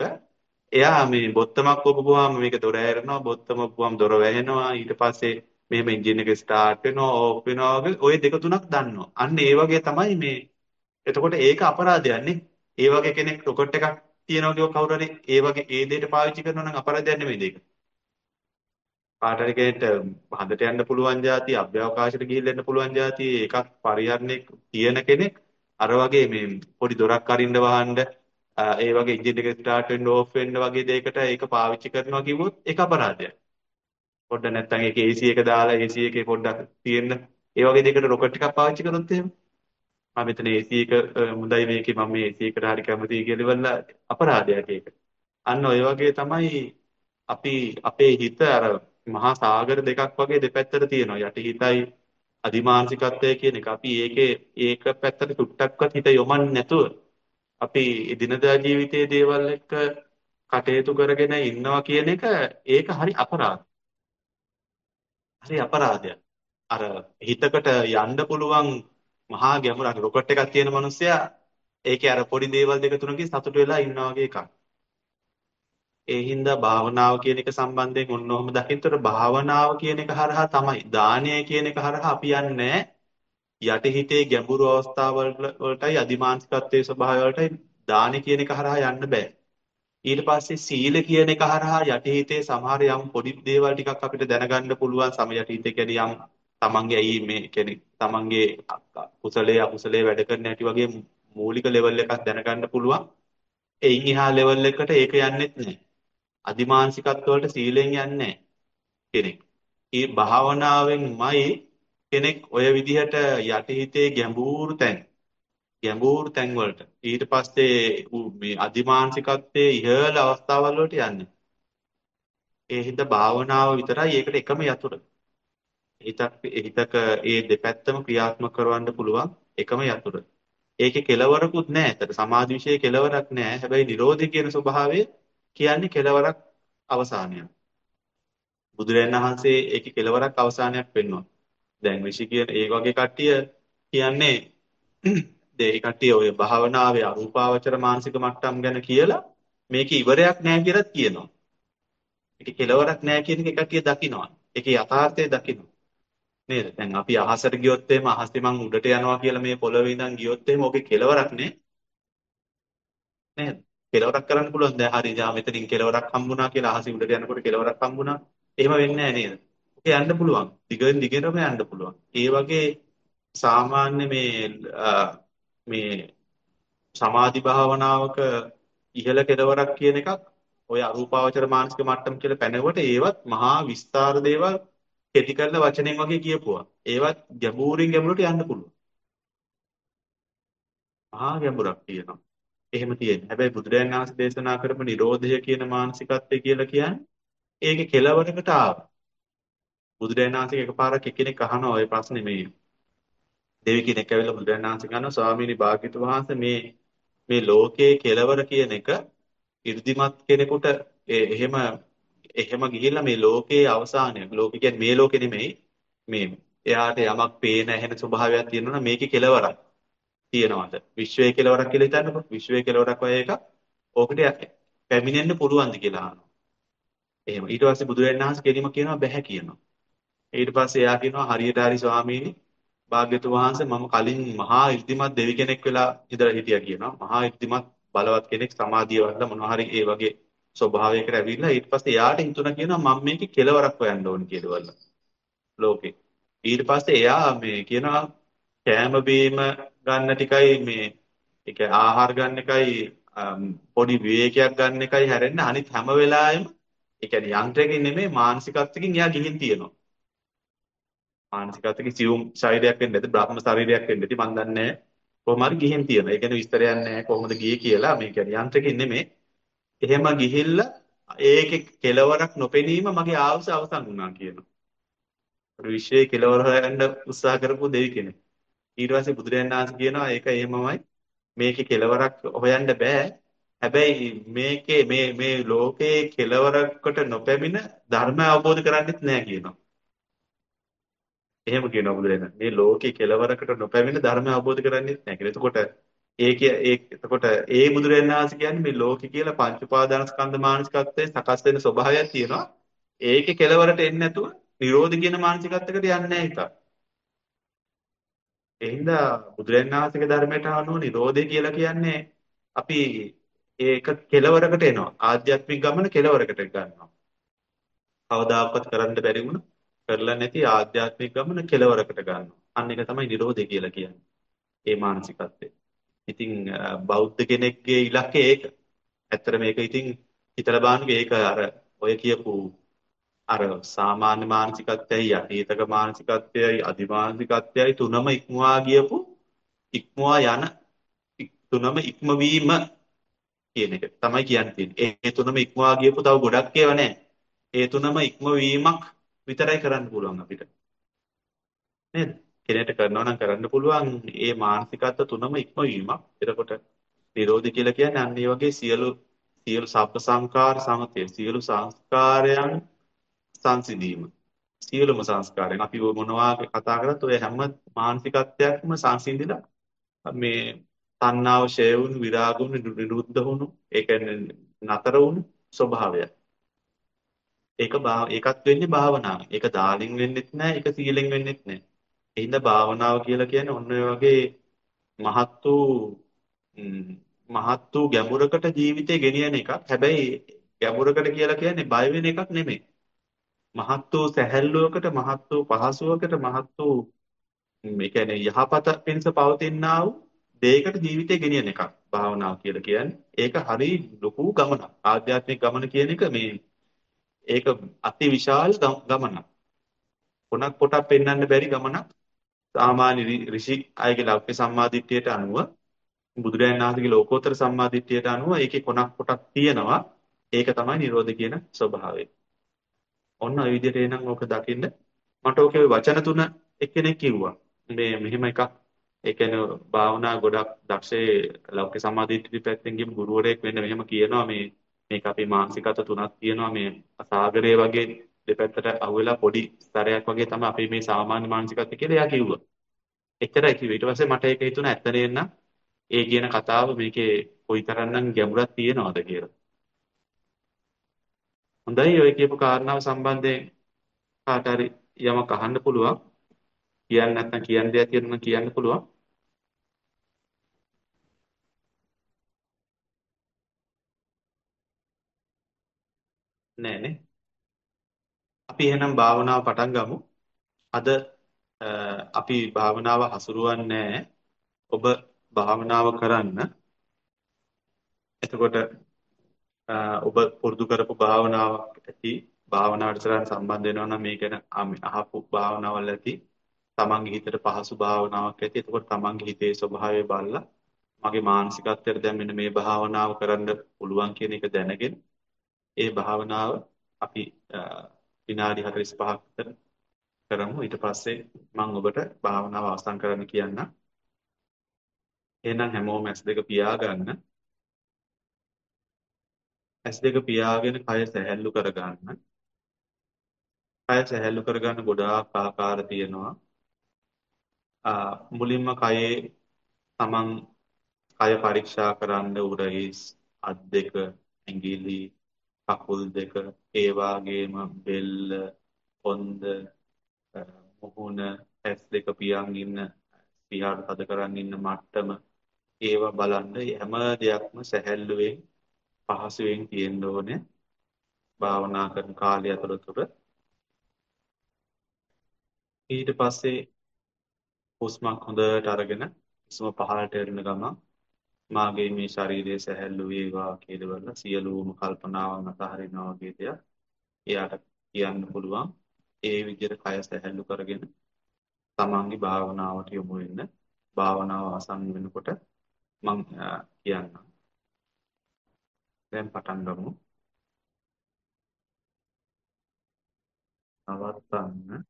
එයා මේ බොත්තමක් ඔබපුවාම මේක දොර ඇරෙනවා බොත්තම ඔබපුවාම දොර වැහෙනවා ඊට පස්සේ මෙහෙම එන්ජින් එක ස්ටාර්ට් වෙනවා ඕෆ් වෙනවා වගේ ওই දෙක තුනක් දන්නවා අන්න ඒ වගේ තමයි මේ එතකොට ඒක අපරාධයක් නේ ඒ වගේ කෙනෙක් රොකට් එකක් තියනවා කියව කවුරු හරි ඒ වගේ ඒ දෙයට පාවිච්චි කරනවා නම් අපරාධයක් නෙමෙයි ඒක. කාට හරි කෙනෙක්ට හඳට යන්න පුළුවන් જાති, අභ්‍යවකාශයට ගිහිල්ලා එන්න පුළුවන් જાති එකක් පරිහරණය තියෙන කෙනෙක් අර වගේ මේ පොඩි දොරක් අරින්න වහන්න ඒ වගේ එන්ජින් එක ස්ටාර්ට් වෙන්න ඕෆ් වෙන්න වගේ දෙයකට ඒක පාවිච්චි කරනවා කිව්වොත් ඒක අපරාධයක්. පොඩ්ඩ නැත්තම් ඒකේ AC එක දාලා AC එකේ පොඩ්ඩක් තියෙන්න ඒ වගේ දෙයකට රොකට් එකක් පාවිච්චි කරොත් එහෙම මම මෙතන AC එක මුදයි මේකේ මම මේ AC එකට හරි කැමතියි කියලා ඉවරලා අපරාධයක් ඒක. අන්න ඔය වගේ තමයි අපි අපේ හිත අර මහා සාගර දෙකක් වගේ දෙපැත්තට තියෙනවා. යටි හිතයි අධිමානසිකත්වය කියන එක. අපි ඒකේ ඒක පැත්තට තුට්ටක්වත් හිත යොමන්නේ නැතුව අපි එදිනදා ජීවිතයේ දේවල් එක්ක කටයුතු කරගෙන ඉන්නවා කියන එක ඒක හරි අපරාධ. හරි අපරාධයක්. අර හිතකට යන්න පුළුවන් මහා ගැඹුරක් රොකට් එකක් තියෙන මිනිස්සයා ඒකේ අර පොඩි දේවල් දෙක තුනකින් සතුට වෙලා ඉන්නා වගේ එකක්. ඒ හින්දා භාවනාව කියන එක සම්බන්ධයෙන් ඔන්න ඔහම දකින්නතර භාවනාව කියන එක හරහා තමයි දානය කියන එක හරහා අපි යන්නේ යටිහිතේ ගැඹුරු අවස්ථාවල් වලටයි අදිමානසිකත්වයේ ස්වභාවය වලටයි දානය කියන එක හරහා යන්න බෑ. ඊට පස්සේ සීල කියන එක හරහා යටිහිතේ සමහර යම් පොඩි දේවල් ටිකක් අපිට දැනගන්න පුළුවන් සම යටිහිතේ කියන්නේ යම් තමන්ගේ ඇයි මේ කියන්නේ තමන්ගේ කුසලයේ අකුසලයේ වැඩ කරන හැටි වගේ මූලික ලෙවල් එකක් දැනගන්න පුළුවන්. එයින් එහා ලෙවල් එකට ඒක යන්නේත් නැහැ. අදිමානසිකත්ව වලට සීලෙන් යන්නේ නැහැ. කෙනෙක්. ඒ භාවනාවෙන්මයි කෙනෙක් ඔය විදිහට යටිහිතේ ගැඹුරු තැන් ගැඹුරු තැන් වලට ඊට පස්සේ මේ අධිමානසිකත්වයේ ඉහළ අවස්ථාවල් වලට යන්නේ. ඒ හිත භාවනාව විතරයි ඒකට එකම යතුරු. හිතක් හිතක ඒ දෙපැත්තම ක්‍රියාත්මක කරවන්න පුළුවන් එකම යතුරු. ඒකේ කෙලවරකුත් නැහැ. ඒතර සමාධි විශ්ේ කෙලවරක් නැහැ. හැබැයි Nirodhi කියන ස්වභාවය කියන්නේ කෙලවරක් අවසානයක්. බුදුරජාණන් වහන්සේ ඒකේ කෙලවරක් අවසානයක් පෙන්වනවා. දැන් ඍෂි කියන ඒ වගේ කට්ටිය කියන්නේ ඒ කට්ටිය ඔය භාවනාවේ අරූපාවචර මානසික මට්ටම් ගැන කියලා මේක ඉවරයක් නැහැ කියලාත් කියනවා. ඒක කෙලවරක් නැහැ කියන එක කට්ටිය දකිනවා. ඒකේ යථාර්ථය දකිනවා. නේද? දැන් අපි අහසට ගියොත් එහෙම අහසේ මං උඩට යනවා කියලා මේ පොළවේ ඉඳන් ගියොත් එහෙම ඕකේ කෙලවරක් නේ. නේද? කෙලවරක් කරන්න පුළුවන්. දැන් හරි ජා මෙතනින් කෙලවරක් හම්බුණා කියලා අහසේ උඩට යනකොට කෙලවරක් හම්බුණා. එහෙම වෙන්නේ නැහැ නේද? ඕකේ යන්න පුළුවන්. දිගින් දිගටම යන්න පුළුවන්. ඒ වගේ සාමාන්‍ය මේ මේ සමාධි භාවනාවක ඉහළ කෙලවරක් කියන එකක් ඔය අරූපාවචර මානසික මට්ටම් කියලා පැනවට ඒවත් මහා විස්තර දේවල් කෙටි කරලා වචනෙන් වගේ කියපුවා. ඒවත් ගැඹුරින් ගැඹුරට යන්න පුළුවන්. මහා ගැඹුරක් තියෙනවා. එහෙම තියෙන. හැබැයි බුදුරජාණන් වහන්සේ දේශනා කරපු Nirodhaය කියන මානසිකත්වය කියලා කියන්නේ ඒකේ කෙලවරකට ආවා. බුදුරජාණන් වහන්සේ එකපාරක් එක්කෙනෙක් අහනවා ওই ප්‍රශ්නේ මේ දෙවි කෙනෙක් ඇවිල්ලා බුදුරජාණන් වහන්සේ කියනවා ස්වාමීනි භාග්‍යතුන් වහන්සේ මේ මේ ලෝකයේ කෙලවර කියන එක 이르දිමත් කෙනෙකුට එහෙම එහෙම ගිහිල්ලා මේ ලෝකයේ අවසානය. ලෝක කියන්නේ මේ ලෝකෙ නෙමෙයි මේ එයාට යමක් පේන ඇහෙන ස්වභාවයක් තියෙනවා නම් මේකේ කෙලවරක් තියෙනවද? විශ්වයේ කෙලවරක් කියලා හිතන්නකෝ. විශ්වයේ කෙලවරක් වගේ එකක් ඕකට පැමිණෙන්න පුළුවන්ද කියලා අහනවා. එහෙම. ඊට පස්සේ බුදුරජාණන් වහන්සේ කෙලිම කියනවා බැහැ කියනවා. ඊට පස්සේ එයා කියනවා හරියට හරි ස්වාමීනි භාග්‍යතුන් වහන්සේ මම කලින් මහා ඉර්ධිමත් දෙවි කෙනෙක් වෙලා ඉඳලා හිටියා කියනවා. මහා ඉර්ධිමත් බලවත් කෙනෙක් සමාධිය වඩලා මොනවා හරි ඒ වගේ ස්වභාවයකට ඇවිල්ලා ඊට පස්සේ එයාට හිතුණා කියනවා මම මේකේ කෙලවරක් හොයන්න ඕන කියලා ලෝකේ. ඊට පස්සේ එයා මේ කියනවා කෑම බීම ගන්න ටිකයි මේ ඒක ආහාර ගන්න එකයි පොඩි විවේකයක් ගන්න එකයි හැරෙන්න අනිත් හැම වෙලාවෙම ඒ කියන්නේ යන්ත්‍රයකින් නෙමෙයි මානසිකත්වකින් එයා ගිහින් තියෙනවා. මානසිකත්වකින් සියුම් ශරීරයක් වෙන්න ඇති බ්‍රහ්ම ශරීරයක් වෙන්න ඇති මන් දන්නේ කොහොම හරි ගිහින් තියෙනවා. ඒ කියන්නේ විස්තරයක් නැහැ කොහොමද ගියේ කියලා මේ කියන්නේ යන්ත්‍රයකින් නෙමෙයි එහෙම ගිහිල්ලා ඒකේ කෙලවරක් නොපෙනීම මගේ ආවස අවසන් වුණා කියනවා. විශ්වයේ කෙලවර හොයන්න උත්සාහ කරපු දෙවි කෙනෙක්. ඊට පස්සේ බුදුරජාණන් වහන්සේ කියනවා ඒක එහෙමමයි මේකේ කෙලවරක් හොයන්න බෑ. හැබැයි මේකේ මේ මේ ලෝකයේ කෙලවරකට නොපැමිණ ධර්ම අවබෝධ කරගන්නෙත් නෑ කියනවා. එහෙම කියනවා බුදුරජාණන්. මේ ලෝකේ කෙලවරකට නොපැමිණ ධර්ම අවබෝධ කරගන්නෙත් නෑ කියලා. එතකොට ඒක ඒ එතකොට ඒ බුදුරජාණන් වහන්සේ කියන්නේ මේ ලෝකේ කියලා පංච උපාදානස්කන්ධ මානසිකත්වයේ සකස් වෙන ස්වභාවයක් තියෙනවා. ඒකේ කෙලවරට එන්නේ නැතුව නිරෝධ කියන මානසිකත්වයකට යන්නේ නැහැ හිතා. එහෙනම් බුදුරජාණන් වහන්සේගේ ධර්මයට අනුව නිරෝධය කියලා කියන්නේ අපි ඒක කෙලවරකට එනවා. ආධ්‍යාත්මික ගමන කෙලවරකට ගන්නවා. කවදාකවත් කරන්න බැරි වුණ කරලා නැති ආධ්‍යාත්මික ගමන කෙලවරකට ගන්නවා. අන්න ඒක තමයි නිරෝධය කියලා කියන්නේ. ඒ මානසිකත්වය. ඉතින් බෞද්ධ කෙනෙක්ගේ ඉලක්කය ඒක. ඇත්තට මේක ඉතින් හිතලා බලන්න ඒක අර ඔය කියපු අර සාමාන්‍ය මානසිකත්වයයි යටීතක මානසිකත්වයයි අධිමානසිකත්වයයි තුනම ඉක්මවා ගියපු ඉක්මවා යන තුනම ඉක්මවීම කියන එක තමයි කියන්නේ. ඒ තුනම ඉක්මවා ගියපු තව ගොඩක් ඒවා නැහැ. ඒ තුනම ඉක්මවීමක් විතරයි කරන්න පුළුවන් අපිට. නේද? කෙනෙක්ට කරනවා නම් කරන්න පුළුවන් ඒ මානසිකත්ව තුනම ඉක්මවීමක්. එතකොට නිරෝධි කියලා කියන්නේ අන්න ඒ වගේ සියලු සියලු සබ්බ සංකාර සමතය සියලු සංස්කාරයන් සංසිඳීම. සියලුම සංස්කාරයන් අපි මොනවා කතා කරත් ඔය හැම මානසිකත්වයක්ම සංසිඳිලා මේ තණ්හාව ෂය වුණු විරාගුණු නිරුද්ධ වුණු ඒ කියන්නේ නතර වුණු ස්වභාවය. ඒක ඒකත් වෙන්නේ භාවනාවෙන්. ඒක දාලින් වෙන්නෙත් නැහැ, ඒක සීලෙන් වෙන්නෙත් නැහැ. එහෙනම් භාවනාව කියලා කියන්නේ ඔන්න ඔය වගේ මහත් වූ මහත් වූ ගැඹුරකට ජීවිතේ ගෙනියන එකක්. හැබැයි ගැඹුරකට කියලා කියන්නේ බය වෙන එකක් නෙමෙයි. මහත් වූ සැහැල්ලුවකට මහත් වූ පහසුවකට මහත් වූ මේ කියන්නේ යහපත පිණිස පවතිනා වූ දෙයකට ජීවිතේ ගෙනියන එකක් භාවනාව කියලා කියන්නේ. ඒක හරි ලොකු ගමනක්. ආධ්‍යාත්මික ගමන කියන එක මේ ඒක අති විශාල ගමනක්. කොනක් පොටක් පෙන්වන්න බැරි ගමනක්. සාමාන්‍ය ඍෂි අයගේ ලෞකික සම්මාදිට්ඨියට අනුව බුදුරජාණන් වහන්සේගේ ලෝකෝත්තර සම්මාදිට්ඨියට අනුව ඒකේ කොනක් පොටක් තියෙනවා. ඒක තමයි නිරෝධ කියන ස්වභාවය. ඔන්න ඔය විදිහට එනං ඕක දකින්න මට ඕකේ වචන තුන එක්කෙනෙක් කිව්වා. මේ මෙහෙම එකක් ඒ කියන්නේ භාවනා ගොඩක් දක්ෂේ ලෞකික සමාධිත්‍රි පැත්තෙන් ගිහම ගුරුවරයෙක් වෙන්න මෙහෙම කියනවා මේ මේක අපේ මානසිකත තුනක් තියෙනවා මේ සාගරය වගේ දෙපැත්තට අහුවෙලා පොඩි ස්තරයක් වගේ තමයි අපේ මේ සාමාන්‍ය මානසිකත්වය කියලා එයා කිව්වා. එච්චරයි කිව්වේ. ඊට පස්සේ මට ඒක හිතුණා ඇත්ත නේන්න ඒ කියන කතාව මේකේ කොයිතරම්නම් ගැඹුරක් තියෙනවද කියලා. හොඳයි ඔය කියපු කාරණාව සම්බන්ධයෙන් කාට හරි යමක් අහන්න පුළුවන්. කියන්න නැත්නම් කියන්න දෙයක් තියෙනවා කියන්න පුළුවන්. නෑ නේ. අපි එහෙනම් භාවනාව පටන් ගමු. අද අපි භාවනාව හසුරුවන්නේ ඔබ භාවනාව කරන්න. එතකොට ඔබ පුරුදු කරපු භාවනාවක් ඇති භාවනාවට තරම් සම්බන්ධ වෙනවා නම් මේ ගැන අහපු භාවනාවල් ඇති තමන්ගේ හිතට පහසු භාවනාවක් ඇති. එතකොට තමන්ගේ හිතේ ස්වභාවය බලලා මගේ මානසිකත්වයට දැන් මෙන්න මේ භාවනාව කරන්න පුළුවන් කියන එක දැනගෙන ඒ භාවනාව අපි විනාඩි 45ක් විතර කරමු. ඊට පස්සේ මම ඔබට භාවනාව අවසන් කරන්න කියන්නම්. එහෙනම් හැමෝම S2 පියාගන්න. S2 පියාගෙන කය සැහැල්ලු කරගන්න. කය සැහැල්ලු කරගන්න ගොඩාක් ආකාර තියෙනවා. මුලින්ම කයේ තමන් කය පරීක්ෂා කරන්න උරහිස් අත් දෙක ඇඟිලි කකුල් දෙක ඒ වාගේම බෙල්ල කොන්ද මුහුණ ඇස් දෙක පියන් ඉන්න පියාට තද කරන් ඉන්න මට්ටම ඒවා බලන්න හැම දෙයක්ම සැහැල්ලුවෙන් පහසුවෙන් තියෙන්න ඕනේ. භාවනා කරන කාලය ඇතුළත ඊට පස්සේ හුස්මක් හොඳට අරගෙන හුස්ම පහළට එරෙන ගමන් මාගේ මේ ශරීරය සැහැල්ලු වේවා කියලා බලලා සියලුම කල්පනාවන් අතහරිනවා වගේ දෙයක් එයාට කියන්න පුළුවන්. ඒ විදිහට කය සැහැල්ලු කරගෙන තමන්ගේ භාවනාවට යොමු වෙන්න භාවනාව අවසන් වෙනකොට මම කියන්නම්. දැන් පටන් ගමු. නවත්තන්න.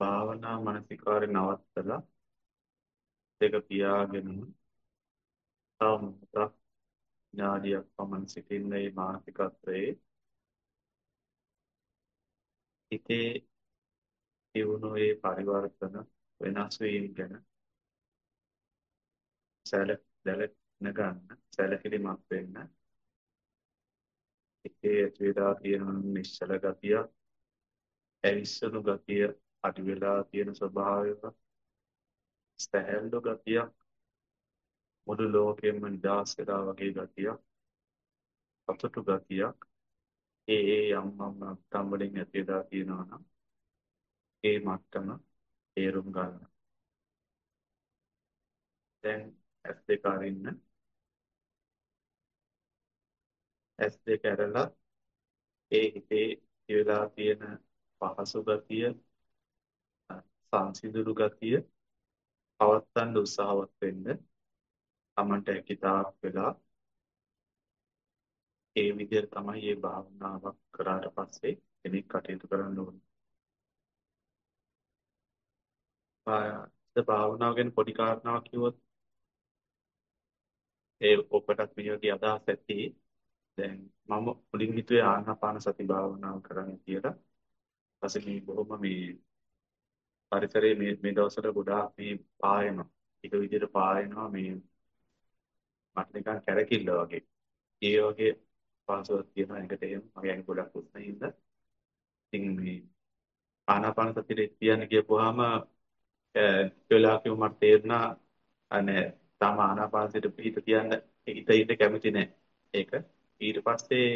භාවනා මානසිකාරය නවත්තලා දෙක පියාගෙන තවමත් ඥානියක් පමණ සිටින්න මේ මානසිකත්වයේ. හිතේ තියුණු ඒ පරිවර්තන වෙනස් වීම ගැන සැලක දැලන ගන්න සැලකිලිමත් වෙන්න. හිතේ ඇතිවලා තියෙන නිශ්චල ගතිය ඇවිස්සුණු ගතිය අඩු වෙලා තියෙන ස්වභාවයක සැහැල්ලු ගතියක් මුළු ලෝකෙම නිදහස් වෙලා වගේ ගතියක් සතුටු ගතියක් ඒ ඒ යම් යම් මට්ටම් වලින් ඇතිලා තියෙනවා නම් ඒ මට්ටම තේරුම් ගන්න. දැන් ඇස් දෙක අරින්න. ඇස් දෙක ඇරලා ඒ හිතේ ඉවලා තියෙන පහසු ගතිය සංසිඳුරු ගතිය පවත්වන්න උත්සාහවත් වෙන්න තමන්ට හැකිතාක් වෙලා ඒ විදිහට තමයි මේ භාවනාවක් කරාට පස්සේ කෙනෙක් කටයුතු කරන්න ඕනේ. ආ භාවනාව ගැන පොඩි කාරණාවක් කිව්වොත් ඒ ඔබටත් මේ වගේ අදහස් ඇති. දැන් මම මුලින් හිතුවේ ආනාපාන සති භාවනාව කරන්න කියලා. ඊපස්සේ මේ බොහොම මේ පරිසරයේ මේ මේ දවස්වල ගොඩාක් මේ පායනවා. එක විදිහට පායනවා මේ මට නිකන් කැරකිල්ල වගේ. ඒ වගේ පහසුවක් තියෙනවා එකට එහෙම මගේ ඇඟ ගොඩක් උස්න හින්දා. ඉතින් මේ ආනාපාන සතියේ තියන්න කියපුවාම වෙලා කිව්ව මට තේරුණා අනේ තම ආනාපානසෙට පිට තියන්න හිත හිත කැමති නැහැ. ඒක ඊට පස්සේ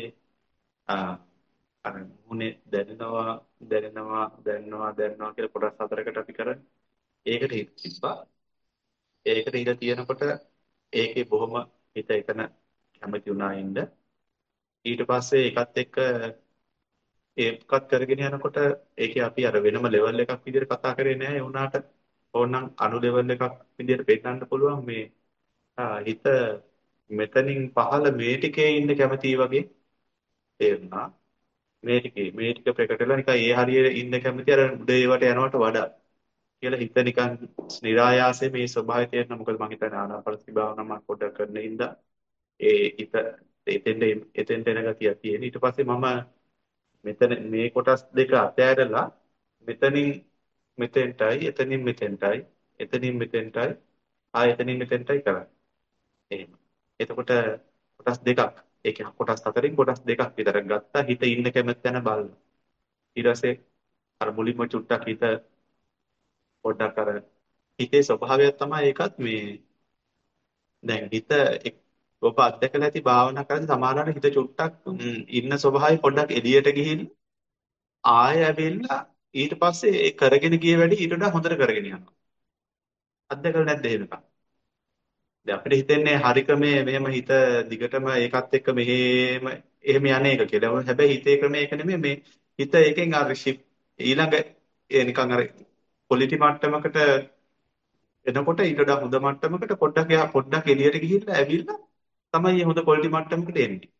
අර මුනේ දැනෙනවා දැනෙනවා දැනෙනවා දැනෙනවා කියලා කොටස් හතරකට අපි කරන්නේ. ඒකට හිත තිබ්බා. ඒකට හිත තියෙනකොට ඒකේ බොහොම හිත එතන කැමති වුණා ඉන්න. ඊට පස්සේ ඒකත් එක්ක ඒකත් කරගෙන යනකොට ඒකේ අපි අර වෙනම ලෙවල් එකක් විදිහට කතා කරේ නෑ ඒ වුණාට ඕනනම් අනු ලෙවල් එකක් විදිහට පෙන්නන්න පුළුවන් මේ හිත මෙතනින් පහළ මේ ටිකේ ඉන්න කැමතියි වගේ තේරුණා මේ ටිකේ මේ ටික ප්‍රකටලා නිකන් ඒ හරියට ඉන්න කැමති අර උඩ ඒවට යනවට වඩා කියලා හිත නිකන් નિરાයාසයෙන් මේ ස්වභාවය තේරෙනවා. මොකද මම හිතන්නේ ආනාපානසති භාවනාව මම පොඩ්ඩක් කරන හින්දා ඒ හිත එතෙන්ට එතෙන්ට එන ගතිය තියෙන. ඊට පස්සේ මම මෙතන මේ කොටස් දෙක අතෑරලා මෙතනින් මෙතෙන්ටයි එතනින් මෙතෙන්ටයි එතනින් මෙතෙන්ටයි ආ එතනින් මෙතෙන්ටයි කරන්නේ. එහෙම. එතකොට කොටස් දෙකක්. ඒ කියන්නේ කොටස් හතරෙන් කොටස් දෙකක් විතර ගත්තා හිත ඉන්න කැමති තැන බලන්න ඊට පස්සේ අර මුලින්ම චුට්ටක් හිත පොඩ්ඩක් අර හිතේ ස්වභාවය තමයි ඒකත් මේ දැන් හිත ඔබ අත්දැකලා ඇති භාවනා කරද්දී සමානවට හිත චුට්ටක් ඉන්න ස්වභාවය පොඩ්ඩක් එළියට ගිහින් ආය ඇවිල්ලා ඊට පස්සේ ඒ කරගෙන ගිය වැඩි ඊට වඩා හොඳට කරගෙන යනවා. අත්දැකලා නැද්ද එහෙම එකක්? දැන් අපිට හිතෙන්නේ හරි ක්‍රමයේ මෙහෙම හිත දිගටම ඒකත් එක්ක මෙහෙම එහෙම යන්නේ එක කියලා. හැබැයි හිතේ ක්‍රමය ඒක නෙමෙයි මේ හිත එකෙන් අර ෂිප් ඊළඟ ඒ නිකන් අර ක්වොලිටි මට්ටමකට එනකොට ඊට වඩා හොඳ මට්ටමකට පොඩ්ඩක් එහා පොඩ්ඩක් එළියට ගිහිල්ලා ඇවිල්ලා තමයි හොඳ ක්වොලිටි මට්ටමකට එන්නේ.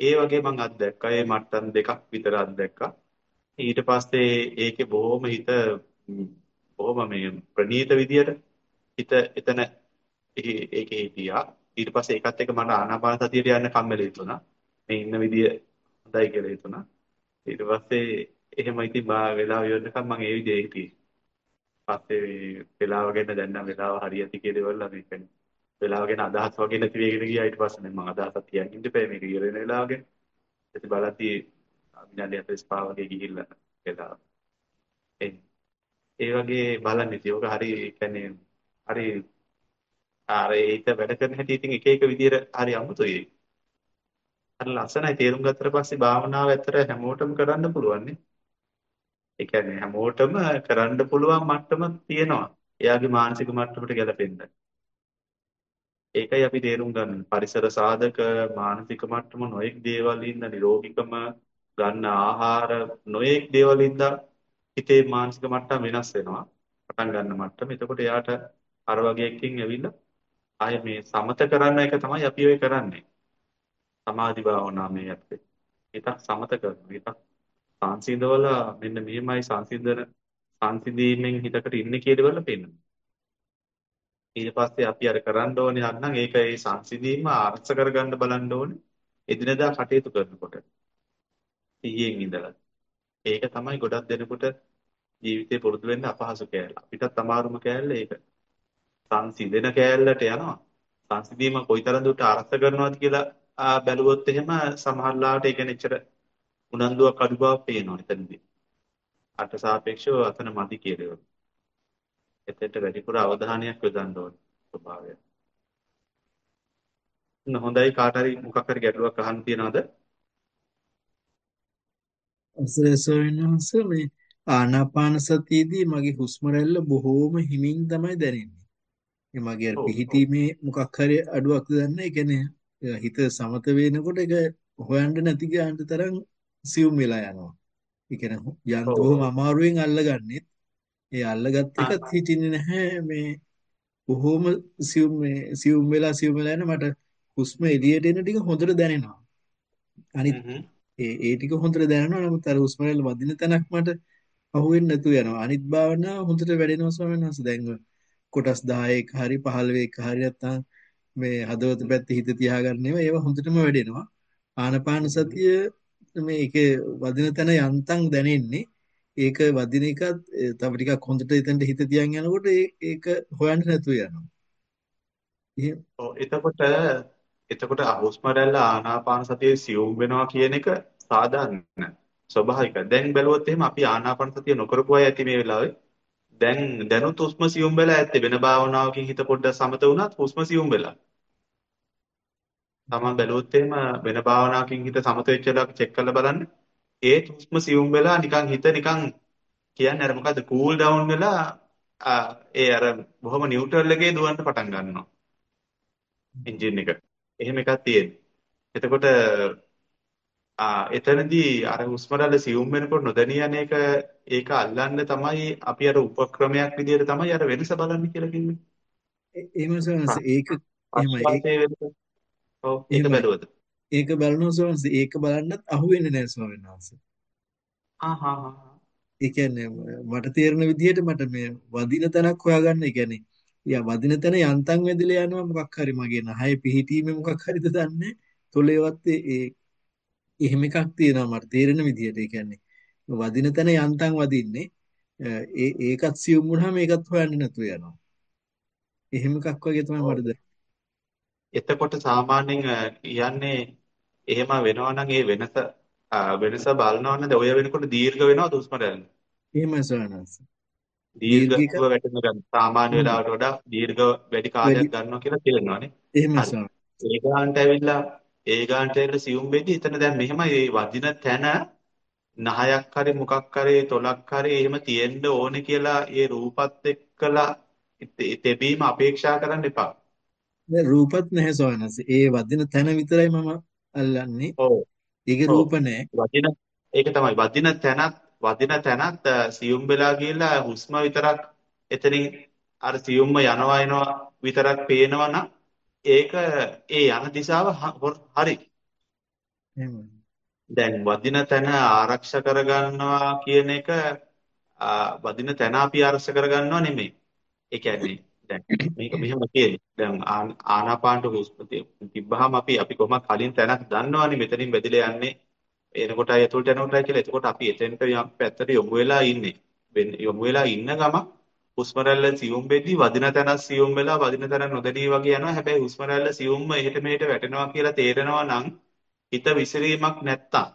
ඒ වගේ මම අත්දැක්කා. ඒ මට්ටම් දෙකක් විතර අත්දැක්කා. ඊට පස්සේ ඒකේ බොහොම හිත බොහොම මේ ප්‍රණීත විදියට හිත එතන ඒකේ හිටියා. ඊට පස්සේ ඒකත් එක්ක මට ආනාපාන සතියට යන්න කම්මැලි හිතුණා. මේ ඉන්න විදිය හොඳයි කියලා හිතුණා. ඊට පස්සේ එහෙම ඉතින් බා වෙලාව ඉවරනකම් මම ඒ විදිහේ හිටියේ. පස්සේ වෙලාව ගැන දැන් නම් වෙලාව හරියටි කියලා ඉවරලා මේ කියන්නේ. වෙලාව ගැන අදහස් වගේ නැති වෙගෙන ගියා ඊට පස්සේ මම අදහසක් තියන් ඉන්න බෑ මේක ඉවර වෙන වෙලාව ගැන. ඉතින් බලද්දී විනාඩි 45 වගේ ගිහිල්ලා වෙලාව. ඒ වගේ බලන්න ඉතින් ඔක හරි කියන්නේ හරි අර ඒක වැඩ කරන හැටි ඉතින් එක එක විදියට හරි අමුතුයි. හරි ලස්සනයි තේරුම් ගත්තට පස්සේ භාවනාව ඇත්තට හැමෝටම කරන්න පුළුවන් නේ. ඒ කියන්නේ හැමෝටම කරන්න පුළුවන් මට්ටමක් තියෙනවා. එයාගේ මානසික මට්ටමට ගැලපෙන්න. ඒකයි අපි තේරුම් ගන්න. පරිසර සාධක මානසික මට්ටම නොඑක් දේවල් ඉන්න නිරෝගීකම ගන්න ආහාර නොඑක් දේවල් ඉඳ හිතේ මානසික මට්ටම වෙනස් වෙනවා. පටන් ගන්න මට්ටම. එතකොට එයාට අර වගේ එකකින් ඇවිල්ලා ආය මේ සමත කරන්න එක තමයි අපි ඔය කරන්නේ. සමාධි භාවනා මේ යත්තේ. හිතක් සමත කරනවා. හිතක් සංසිඳවල මෙන්න මෙහෙමයි සංසිඳන සංසිඳීමෙන් හිතකට ඉන්නේ කියලා පෙන්නනවා. ඊට පස්සේ අපි අර කරන්න ඕනේ අන්නම් ඒක ඒ සංසිඳීම ආර්ථ කරගන්න බලන්න ඕනේ එදිනදා කටයුතු කරනකොට. සිහියෙන් ඉඳලා. ඒක තමයි ගොඩක් දෙනෙකුට ජීවිතේ පුරුදු වෙන්න අපහසු කෑල්ල. අපිටත් අමාරුම කෑල්ල ඒක. සංසිඳෙන කෑල්ලට යනවා. සංසිඳීම කොයිතරම් දුරට ආර්ථ කරනවද කියලා බැලුවොත් එහෙම සමහරලාට ඒක නෙච්චර උනන්දුවක් අඩු බවක් පේනවා එතනදී. අට සාපේක්ෂව අතන මදි කියලා. එතෙන්ට වැඩිපුර අවධානයක් යොදන්න ඕන ස්වභාවය. හොඳයි කාට හරි මොකක් හරි ගැටලුවක් අහන්න තියනවද? අවසරයි ස්වාමීන් වහන්සේ මේ ආනාපාන සතියේදී මගේ හුස්ම රැල්ල බොහෝම හිමින් තමයි දැනෙන්නේ. මගේ අර පිහිටීමේ මොකක් හරි අඩුවක් දන්න ඒ කියන්නේ හිත සමත වෙනකොට ඒක හොයන්න නැති ගානට තරම් සියුම් වෙලා යනවා. ඒ කියන්නේ යන් බොහොම අමාරුවෙන් අල්ලගන්නෙත් ඒ අල්ලගත් එකත් හිටින්නේ නැහැ මේ බොහොම සියුම් මේ සියුම් වෙලා සියුම් වෙලා යන මට හුස්ම එළියට එන ටික හොඳට දැනෙනවා. අනිත් ඒ ඒ ටික හොඳට දැනෙනවා නමුත් අර හුස්ම රැල්ල වදින තැනක් මට අහුවෙන්නේ නැතුව යනවා. අනිත් භාවනාව හොඳට වැඩෙනවා ස්වාමීන් වහන්සේ. දැන් කොටස් 10ක හරි 15ක හරි නැත්නම් මේ හදවත පැත්තේ හිත තියාගන්න ඒවා ඒවා හොඳටම වැඩෙනවා. ආනපාන සතිය මේකේ වදින තැන යන්තම් දැනෙන්නේ ඒක වදින එකත් තව ටිකක් හොඳට එතනට හිත තියන් යනකොට ඒක හොයන්න නැතුව යනවා. එහෙනම් ඔව් එතකොට එතකොට හුස්ම රැල්ල ආනාපාන සතියේ සියුම් වෙනවා කියන එක සාධාරණ ස්වභාවිකයි. දැන් බැලුවොත් එහෙම අපි ආනාපාන සතිය නොකරපු අය ඇති මේ වෙලාවේ. දැන් දැනුත් හුස්ම සියුම් වෙලා ඇත්තේ වෙන භාවනාවකින් හිත පොඩ්ඩක් සමත වුණත් හුස්ම සියුම් වෙලා. තමන් බැලුවොත් එහෙම වෙන භාවනාවකින් හිත සමත වෙච්ච වෙලාවක චෙක් කරලා බලන්න. ඒත් හුස්ම සියුම් වෙලා නිකන් හිත නිකන් කියන්නේ අර මොකද්ද කූල් ඩවුන් වෙලා ඒ අර බොහොම නියුට්‍රල් එකේ දුවන්න පටන් ගන්නවා. එන්ජින් එක. එහෙම එකක් තියෙන්නේ. එතකොට ආ එතනදී අර හුස්ම රැල්ල සියුම් වෙනකොට නොදැනී යන එක ඒක අල්ලන්න තමයි අපි අර උපක්‍රමයක් විදිහට තමයි අර වෙනස බලන්න කියලා කිව්වේ. එහෙම සවනස ඒක එහෙමයි. ඔව් ඒක බැලුවද? ඒක බලනවා සවනස ඒක බලන්නත් අහුවෙන්නේ නැහැ ස්වාමීන් වහන්සේ. ආ හා හා. ඒ කියන්නේ මට තේරෙන විදිහට මට මේ වදින තැනක් හොයාගන්න. ඒ කියන්නේ යා වදින තැන යන්තම් වැදිලා යනවා මොකක් හරි මගේ නහය පිහිටීමේ මොකක් හරිද දන්නේ. තොලේවත් ඒ එහෙම එකක් තියෙනවා මට තේරෙන විදිහට. ඒ කියන්නේ වදින තැන යන්තම් වදින්නේ. ඒ ඒකත් සියුම් වුණාම ඒකත් හොයන්නේ නැතුව යනවා. එහෙම එකක් වගේ තමයි. මට දැනෙන්නේ. එතකොට සාමාන්‍යයෙන් කියන්නේ එහෙම වෙනවා නම් ඒ වෙනස වෙනස බලනවා නම් ඔය වෙනකොට දීර්ඝ වෙනවද හුස්ම රැල්ල? එහෙමයි. දීර්ඝික දීර්ඝව වැටෙන ගන්න සාමාන්‍ය වෙලාවට වඩා දීර්ඝ වැඩි කාලයක් ගන්නවා කියලා කියනවානේ. එහෙමයි. ස්වාමීන් ඒ ගානට ඇවිල්ලා ඒ ගානට සියුම් වෙද්දි එතන දැන් මෙහෙමයි මේ වදින තැන නහයක් හරි මොකක් හරි තොලක් හරි එහෙම තියෙන්න ඕනේ කියලා ඒ රූපත් එක්කලා තෙබීම අපේක්ෂා කරන්න එපා. දැන් රූපත් නැහැ වහන්සේ. ඒ වදින තැන විතරයි මම අල්ලන්නේ. ඔව්. ඒකේ. රූප නැහැ. වදින ඒක තමයි වදින තැනත් වදින තැනත් සියුම් වෙලා ගිහලා හුස්ම විතරක් එතනින් අර සියුම්ම යනවා එනවා විතරක් පේනවා නම් ඒක ඒ යන දිශාව හරි. දැන් වදින තැන ආරක්ෂා කරගන්නවා කියන එක වදින තැන අපි ආරක්ෂා කරගන්නවා නෙමෙයි. ඒ කියන්නේ දැන් මේක මෙහෙම කියන්නේ. දැන් ආන- ආනාපානට හුස්ම තිබ්බහම අපි අපි කොහොමද කලින් තැනක් දන්නවනේ මෙතනින් බෙදලා යන්නේ එනකොටයි ඇතුළට යනකොටයි කියලා. එතකොට අපි එතෙන්ට යම් පැත්තට යොමු වෙලා ඉන්නේ. යොමු වෙලා ඉන්න ගම හුස්ම රැල්ල සියුම් වෙද්දී වදින තැන සියුම් වෙලා වදින තැන නොදැනී වගේ යනවා. හැබැයි හුස්ම රැල්ල සියුම්ම එහෙට මෙහෙට වැටෙනවා කියලා තේරෙනවා නම් හිත විසිරීමක් නැත්තම්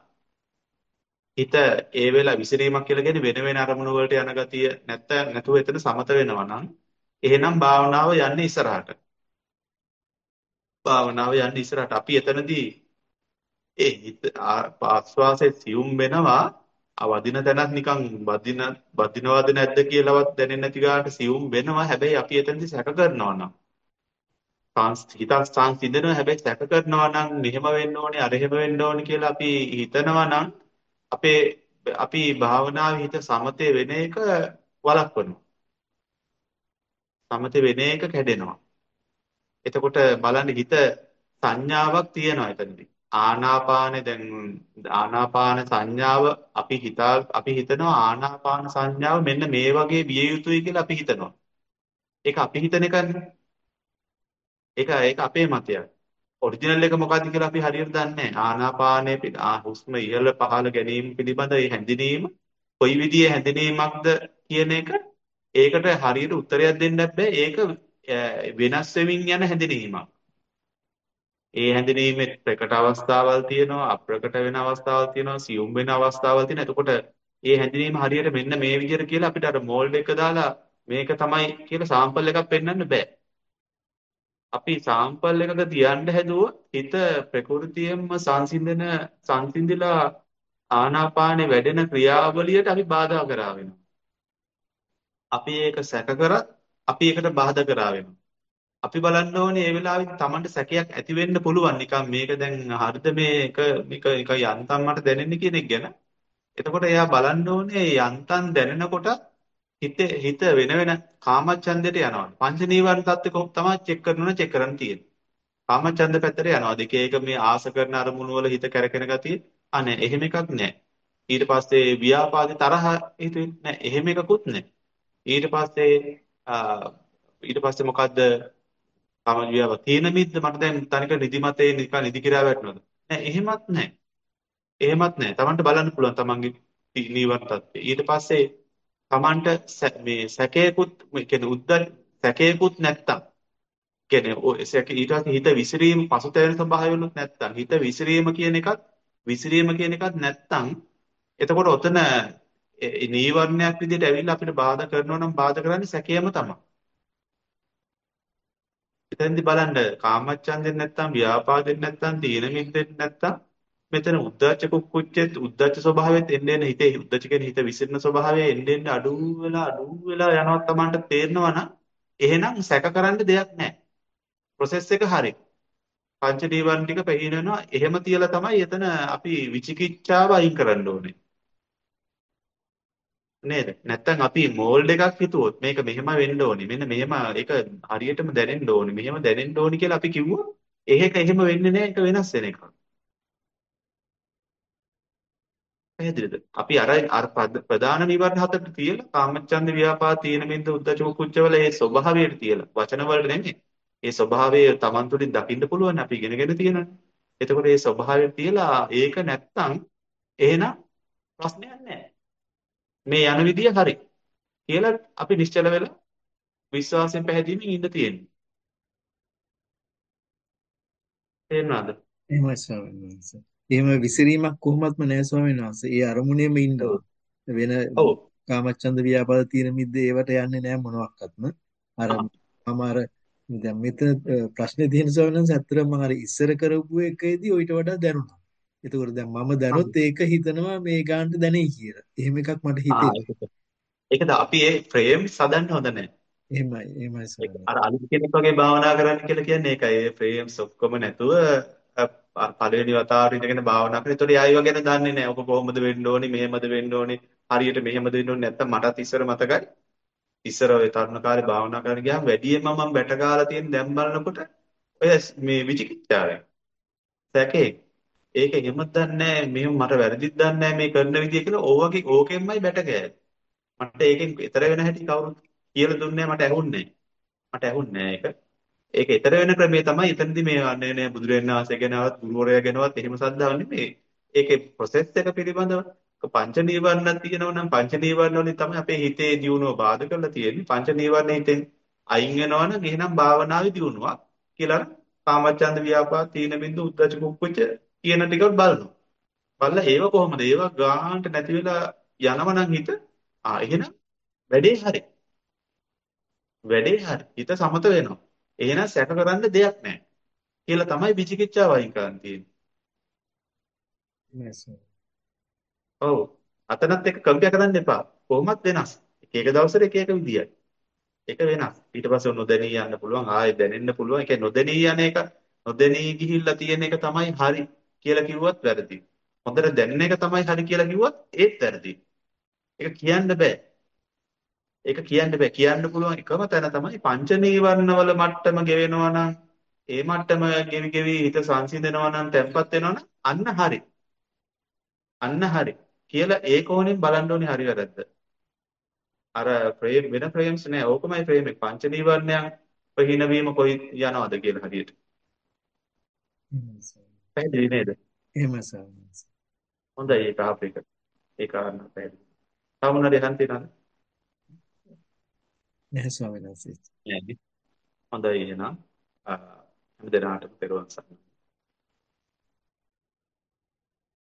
හිත ඒ වෙලාව විසිරීමක් කියලා කියන්නේ වෙන වෙන අරමුණු වලට යන ගතිය නැත්නම් නැතුව එතන සමත වෙනවා නම් එහෙනම් භාවනාව යන්නේ ඉස්සරහට. භාවනාව යන්නේ ඉස්සරහට. අපි එතනදී ඒ හිත ආස්වාසේ සියුම් වෙනවා අවදින තැනත් නිකන් වදින වදිනවද නැද්ද කියලාවත් දැනෙන්නේ නැති ගාට සියුම් වෙනවා. හැබැයි අපි එතනදී සැක කරනවා නම් සංස් හිතක් සංසිඳනවා හැබැයි සැක කරනවා නම් මෙහෙම වෙන්න ඕනේ අර එහෙම වෙන්න ඕනේ කියලා අපි හිතනවා නම් අපේ අපි භාවනාවේ හිත සමතේ වෙන එක වළක්වනවා. සමතේ වෙන එක කැඩෙනවා. එතකොට බලන්න හිත සංඥාවක් තියෙනවා එතනදී. ආනාපානේ දැන් ආනාපාන සංඥාව අපි හිතා අපි හිතනවා ආනාපාන සංඥාව මෙන්න මේ වගේ විය යුතුයි කියලා අපි හිතනවා. ඒක අපි හිතන එකනේ. ඒක ඒක අපේ මතයක්. ඔරිජිනල් එක මොකක්ද කියලා අපි හරියට දන්නේ නැහැ. ආනාපානයේ පි- ආ හුස්ම ඉහළ පහළ ගැනීම පිළිබඳ ඒ හැඳිනීම කොයි විදිහේ හැඳිනීමක්ද කියන එක ඒකට හරියට උත්තරයක් දෙන්න බෑ. ඒක ඈ, වෙනස් වෙමින් යන හැඳිනීමක්. ඒ හැඳිනීමේ ප්‍රකට අවස්ථාවල් තියෙනවා අප්‍රකට වෙන අවස්ථාවල් තියෙනවා සියුම් වෙන අවස්ථාවල් තියෙනවා. එතකොට ඒ හැඳිනීම හරියට මෙන්න මේ විදිහට කියලා අපිට අර මෝල්ඩ් එක දාලා මේක තමයි කියලා සාම්පල් එකක් පෙන්වන්න බෑ. අපි සාම්පල් එකක තියන්න හැදුවොත් හිත ප්‍රകൃතියෙන්ම සංසිඳන සංසිඳිලා ආනාපානේ වැඩෙන ක්‍රියාවලියට අපි බාධා කරා වෙනවා. අපි ඒක සැක කරත් අපි ඒකට බාධා කරා වෙනවා. අපි බලන්න ඕනේ ඒ වෙලාවෙත් Tamanට සැකයක් ඇති වෙන්න පුළුවන් නිකන් මේක දැන් හරිද මේක මේක එක යන්තම් මට දැනෙන්නේ කියන එක ගැන. එතකොට එයා බලන්න ඕනේ යන්තම් දැනෙනකොට හිත හිත වෙන වෙන කාමච්ඡන්දයට යනවා. පංච නීවරණ தත්ත්ව කොහොම තමයි චෙක් කරනවා චෙක් කරන්න තියෙන්නේ. කාමච්ඡන්ද පැත්තට යනවා. දෙක එක මේ ආස කරන අරමුණු වල හිත කැරකෙන ගතිය. අනේ එහෙම එකක් නැහැ. ඊට පස්සේ ව්‍යාපාදේ තරහ හිතුවේ නැහැ. එහෙම එකකුත් නැහැ. ඊට පස්සේ ඊට පස්සේ මොකද්ද කාමවියාව තීන මිද්ද මට දැන් තනික නිදිමතේ නිකන් නිදි කිරා වැටෙනවද නෑ එහෙමත් නෑ. එහෙමත් නෑ. Tamanට බලන්න පුළුවන් Tamanගේ නීවරණ තත්ත්වය. ඊට පස්සේ Tamanට මේ සැකේකුත් කියන්නේ උද්දච්ච සැකේකුත් නැත්තම් කියන්නේ ඔය සැක ඊට පස්සේ හිත විසිරීම පසුතැවෙන ස්වභාවයලුත් නැත්තම් හිත විසිරීම කියන එකත් විසිරීම කියන එකත් නැත්තම් එතකොට ඔතන නීවරණයක් විදිහට ඇවිල්ලා අපිට බාධා කරනවා නම් බාධා කරන්නේ සැකේම තමයි. එතෙන්දි බලන්න කාමච්ඡන්දෙන් නැත්තම් ව්‍යාපාදෙන් නැත්තම් තීන මිද්දෙන් නැත්තම් මෙතන උද්දච්ච කුක්කුච්චෙත් උද්දච්ච ස්වභාවයෙන් එන්නේ එන්නේ හිතේ උද්දච්ච කියන හිත විසිරෙන ස්වභාවය එන්නේ එන්නේ අඩු වෙලා අඩු වෙලා යනවා තමන්ට තේරෙනවා නම් එහෙනම් සැක කරන්න දෙයක් නැහැ. process එක හරි. පංච නීවරණ ටික පැහිණ වෙනවා. එහෙම තියලා තමයි එතන අපි විචිකිච්ඡාව අයින් කරන්න ඕනේ. නේද? නැත්තම් අපි මෝල්ඩ් එකක් හිතුවොත් මේක මෙහෙම වෙන්න ඕනි. මෙන්න මෙහෙම ඒක හරියටම දැනෙන්න ඕනි. මෙහෙම දැනෙන්න ඕනි කියලා අපි කිව්වොත් ඒක එහෙම වෙන්නේ නැහැ. ඒක වෙනස් වෙන එකක්. පැහැදිලිද? අපි අර අර ප්‍රධාන නිවර්ණ හතරට තියලා කාමච්ඡන්ද ව්‍යාපාද තීන මිද්ද උද්ධච්ච කුච්චවල ඒ ස්වභාවයට තියලා වචන වල නෙමෙයි. ඒ ස්වභාවය Taman තුලින් දකින්න පුළුවන් අපි ඉගෙනගෙන තියෙනනේ. එතකොට ඒ ස්වභාවයට තියලා ඒක නැත්තම් එහෙනම් ප්‍රශ්නයක් නැහැ. මේ යන විදිය හරි කියලා අපි නිශ්චල වෙලා විශ්වාසයෙන් පැහැදීමෙන් ඉන්න තියෙන්නේ. තේරුණාද? එහෙමයි ස්වාමීන් වහන්සේ. එහෙම විසිරීමක් කොහොමත්ම නැහැ ස්වාමීන් වහන්සේ. ඒ අරමුණේම ඉන්නවා. වෙන ඔව්. කාමච්ඡන්ද ව්‍යාපාද තීන මිද්ද ඒවට යන්නේ නැහැ මොනවත්ක්වත්ම. අර මම අර දැන් මෙතන ප්‍රශ්නේ තියෙන ස්වාමීන් වහන්සේ ඇත්තටම මම අර ඉස්සර කරපු එකේදී ඊට වඩා දැනුණා. එතකොට දැන් මම දැනොත් ඒක හිතනවා මේ ගානට දැනෙයි කියලා. එහෙම එකක් මට හිතෙන්නේ. ඒකද අපි ඒ ෆ්‍රේම් සදන්න හොඳ නැහැ. එහෙමයි එහෙමයි ස්වාමීන් අර අනිත් කෙනෙක් වගේ භාවනා කරන්න කියලා කියන්නේ ඒකයි. ඒ ෆ්‍රේම්ස් ඔක්කොම නැතුව පළවෙනි වතාවට ඉඳගෙන භාවනා කරලා ඒතකොට ආයෙ ගැන දන්නේ නැහැ. ඔක කොහොමද වෙන්න ඕනි, මෙහෙමද වෙන්න ඕනි, හරියට මෙහෙමද වෙන්න ඕනි නැත්තම් මටත් ඉස්සර මතකයි. ඉස්සර ඔය තරුණ කාලේ භාවනා කරන්න ගියාම වැඩියෙන්ම මම බැට ගාලා තියෙන දැන් බලනකොට ඔය මේ විචිකිච්ඡාවෙන්. සැකේ. ඒක එහෙමත් දන්නේ නැහැ. මෙහෙම මට වැරදිද දන්නේ නැහැ මේ කරන විදිය කියලා ඕවගේ ඕකෙන්මයි බැට ගෑවේ. මට ඒකෙන් ඊතර වෙන හැටි කවුරුත් කියලා දුන්නේ මට ඇහුන්නේ මට ඇහුන්නේ ඒක. ඒක ඊතර වෙන ක්‍රමය තමයි එතනදී මේ අනේ නේ බුදුරජාණන් වහන්සේ ගැනවත් ගුරුවරයා ගැනවත් එහෙම සද්ධාව නෙමෙයි. ඒකේ ප්‍රොසෙස් එක පිළිබඳව පංච නීවරණ තියෙනවා නම් පංච නීවරණ වලින් තමයි අපේ හිතේ දියුණුව බාධා කරලා තියෙන්නේ. පංච නීවරණ හිතෙන් අයින් වෙනවා නම් එහෙනම් භාවනාවේ දියුණුවක් කියලා කාමචන්ද ව්‍යාපාද තීන බින්දු උද්දච්ච කුක්කුච්ච කියන ටික බලනවා. බලලා ඒව කොහොමද? ඒව ගාන්ට නැති වෙලා යනවා නම් හිත ආ එහෙනම් වැඩේ හරි. වැඩේ හරි. හිත සමත වෙනවා. එහෙනම් සැක කරන්න දෙයක් නැහැ. කියලා තමයි විචිකිච්ඡාව අයින් කරන්න තියෙන්නේ. ඔව්. අතනත් එක කම්පියා කරන්න එපා. කොහොමත් වෙනස්. එක එක දවසට එක එක විදියයි. ඒක වෙනස්. ඊට පස්සේ නොදැනී යන්න පුළුවන්. ආයෙ දැනෙන්න පුළුවන්. ඒ කියන්නේ නොදැනී යන එක නොදැනී ගිහිල්ලා තියෙන එක තමයි හරි කියලා කිව්වත් වැරදි. හොඳට දැනෙන එක තමයි හරි කියලා කිව්වත් ඒත් වැරදි. ඒක කියන්න බෑ. ඒක කියන්න බෑ. කියන්න පුළුවන් එකම තැන තමයි පංච නීවරණවල මට්ටම ගෙවෙනවා නම් ඒ මට්ටම ගෙවි ගෙවි හිත සංසිඳනවා නම් තැම්පත් වෙනවා නම් අන්න හරි. අන්න හරි. කියලා ඒ කෝණයෙන් බලන්න ඕනේ හරි වැරද්ද. අර ෆ්‍රේම් වෙන ෆ්‍රේම්ස් නෑ. ඕකමයි ෆ්‍රේම් එක. පංච නීවරණයන් ප්‍රහීන වීම කොයි යනවද කියලා හරියට. පැහැදිලි නේද? එහෙමයි සර්. හොඳයි ඒක අපේක. ඒ කාරණා පැහැදිලි. තව මොනවද අහන්න තියෙනවද? නැහැ ස්වාමීන් වහන්සේ. හොඳයි එහෙනම් හැම දිනාටම පෙරවන් සරණයි.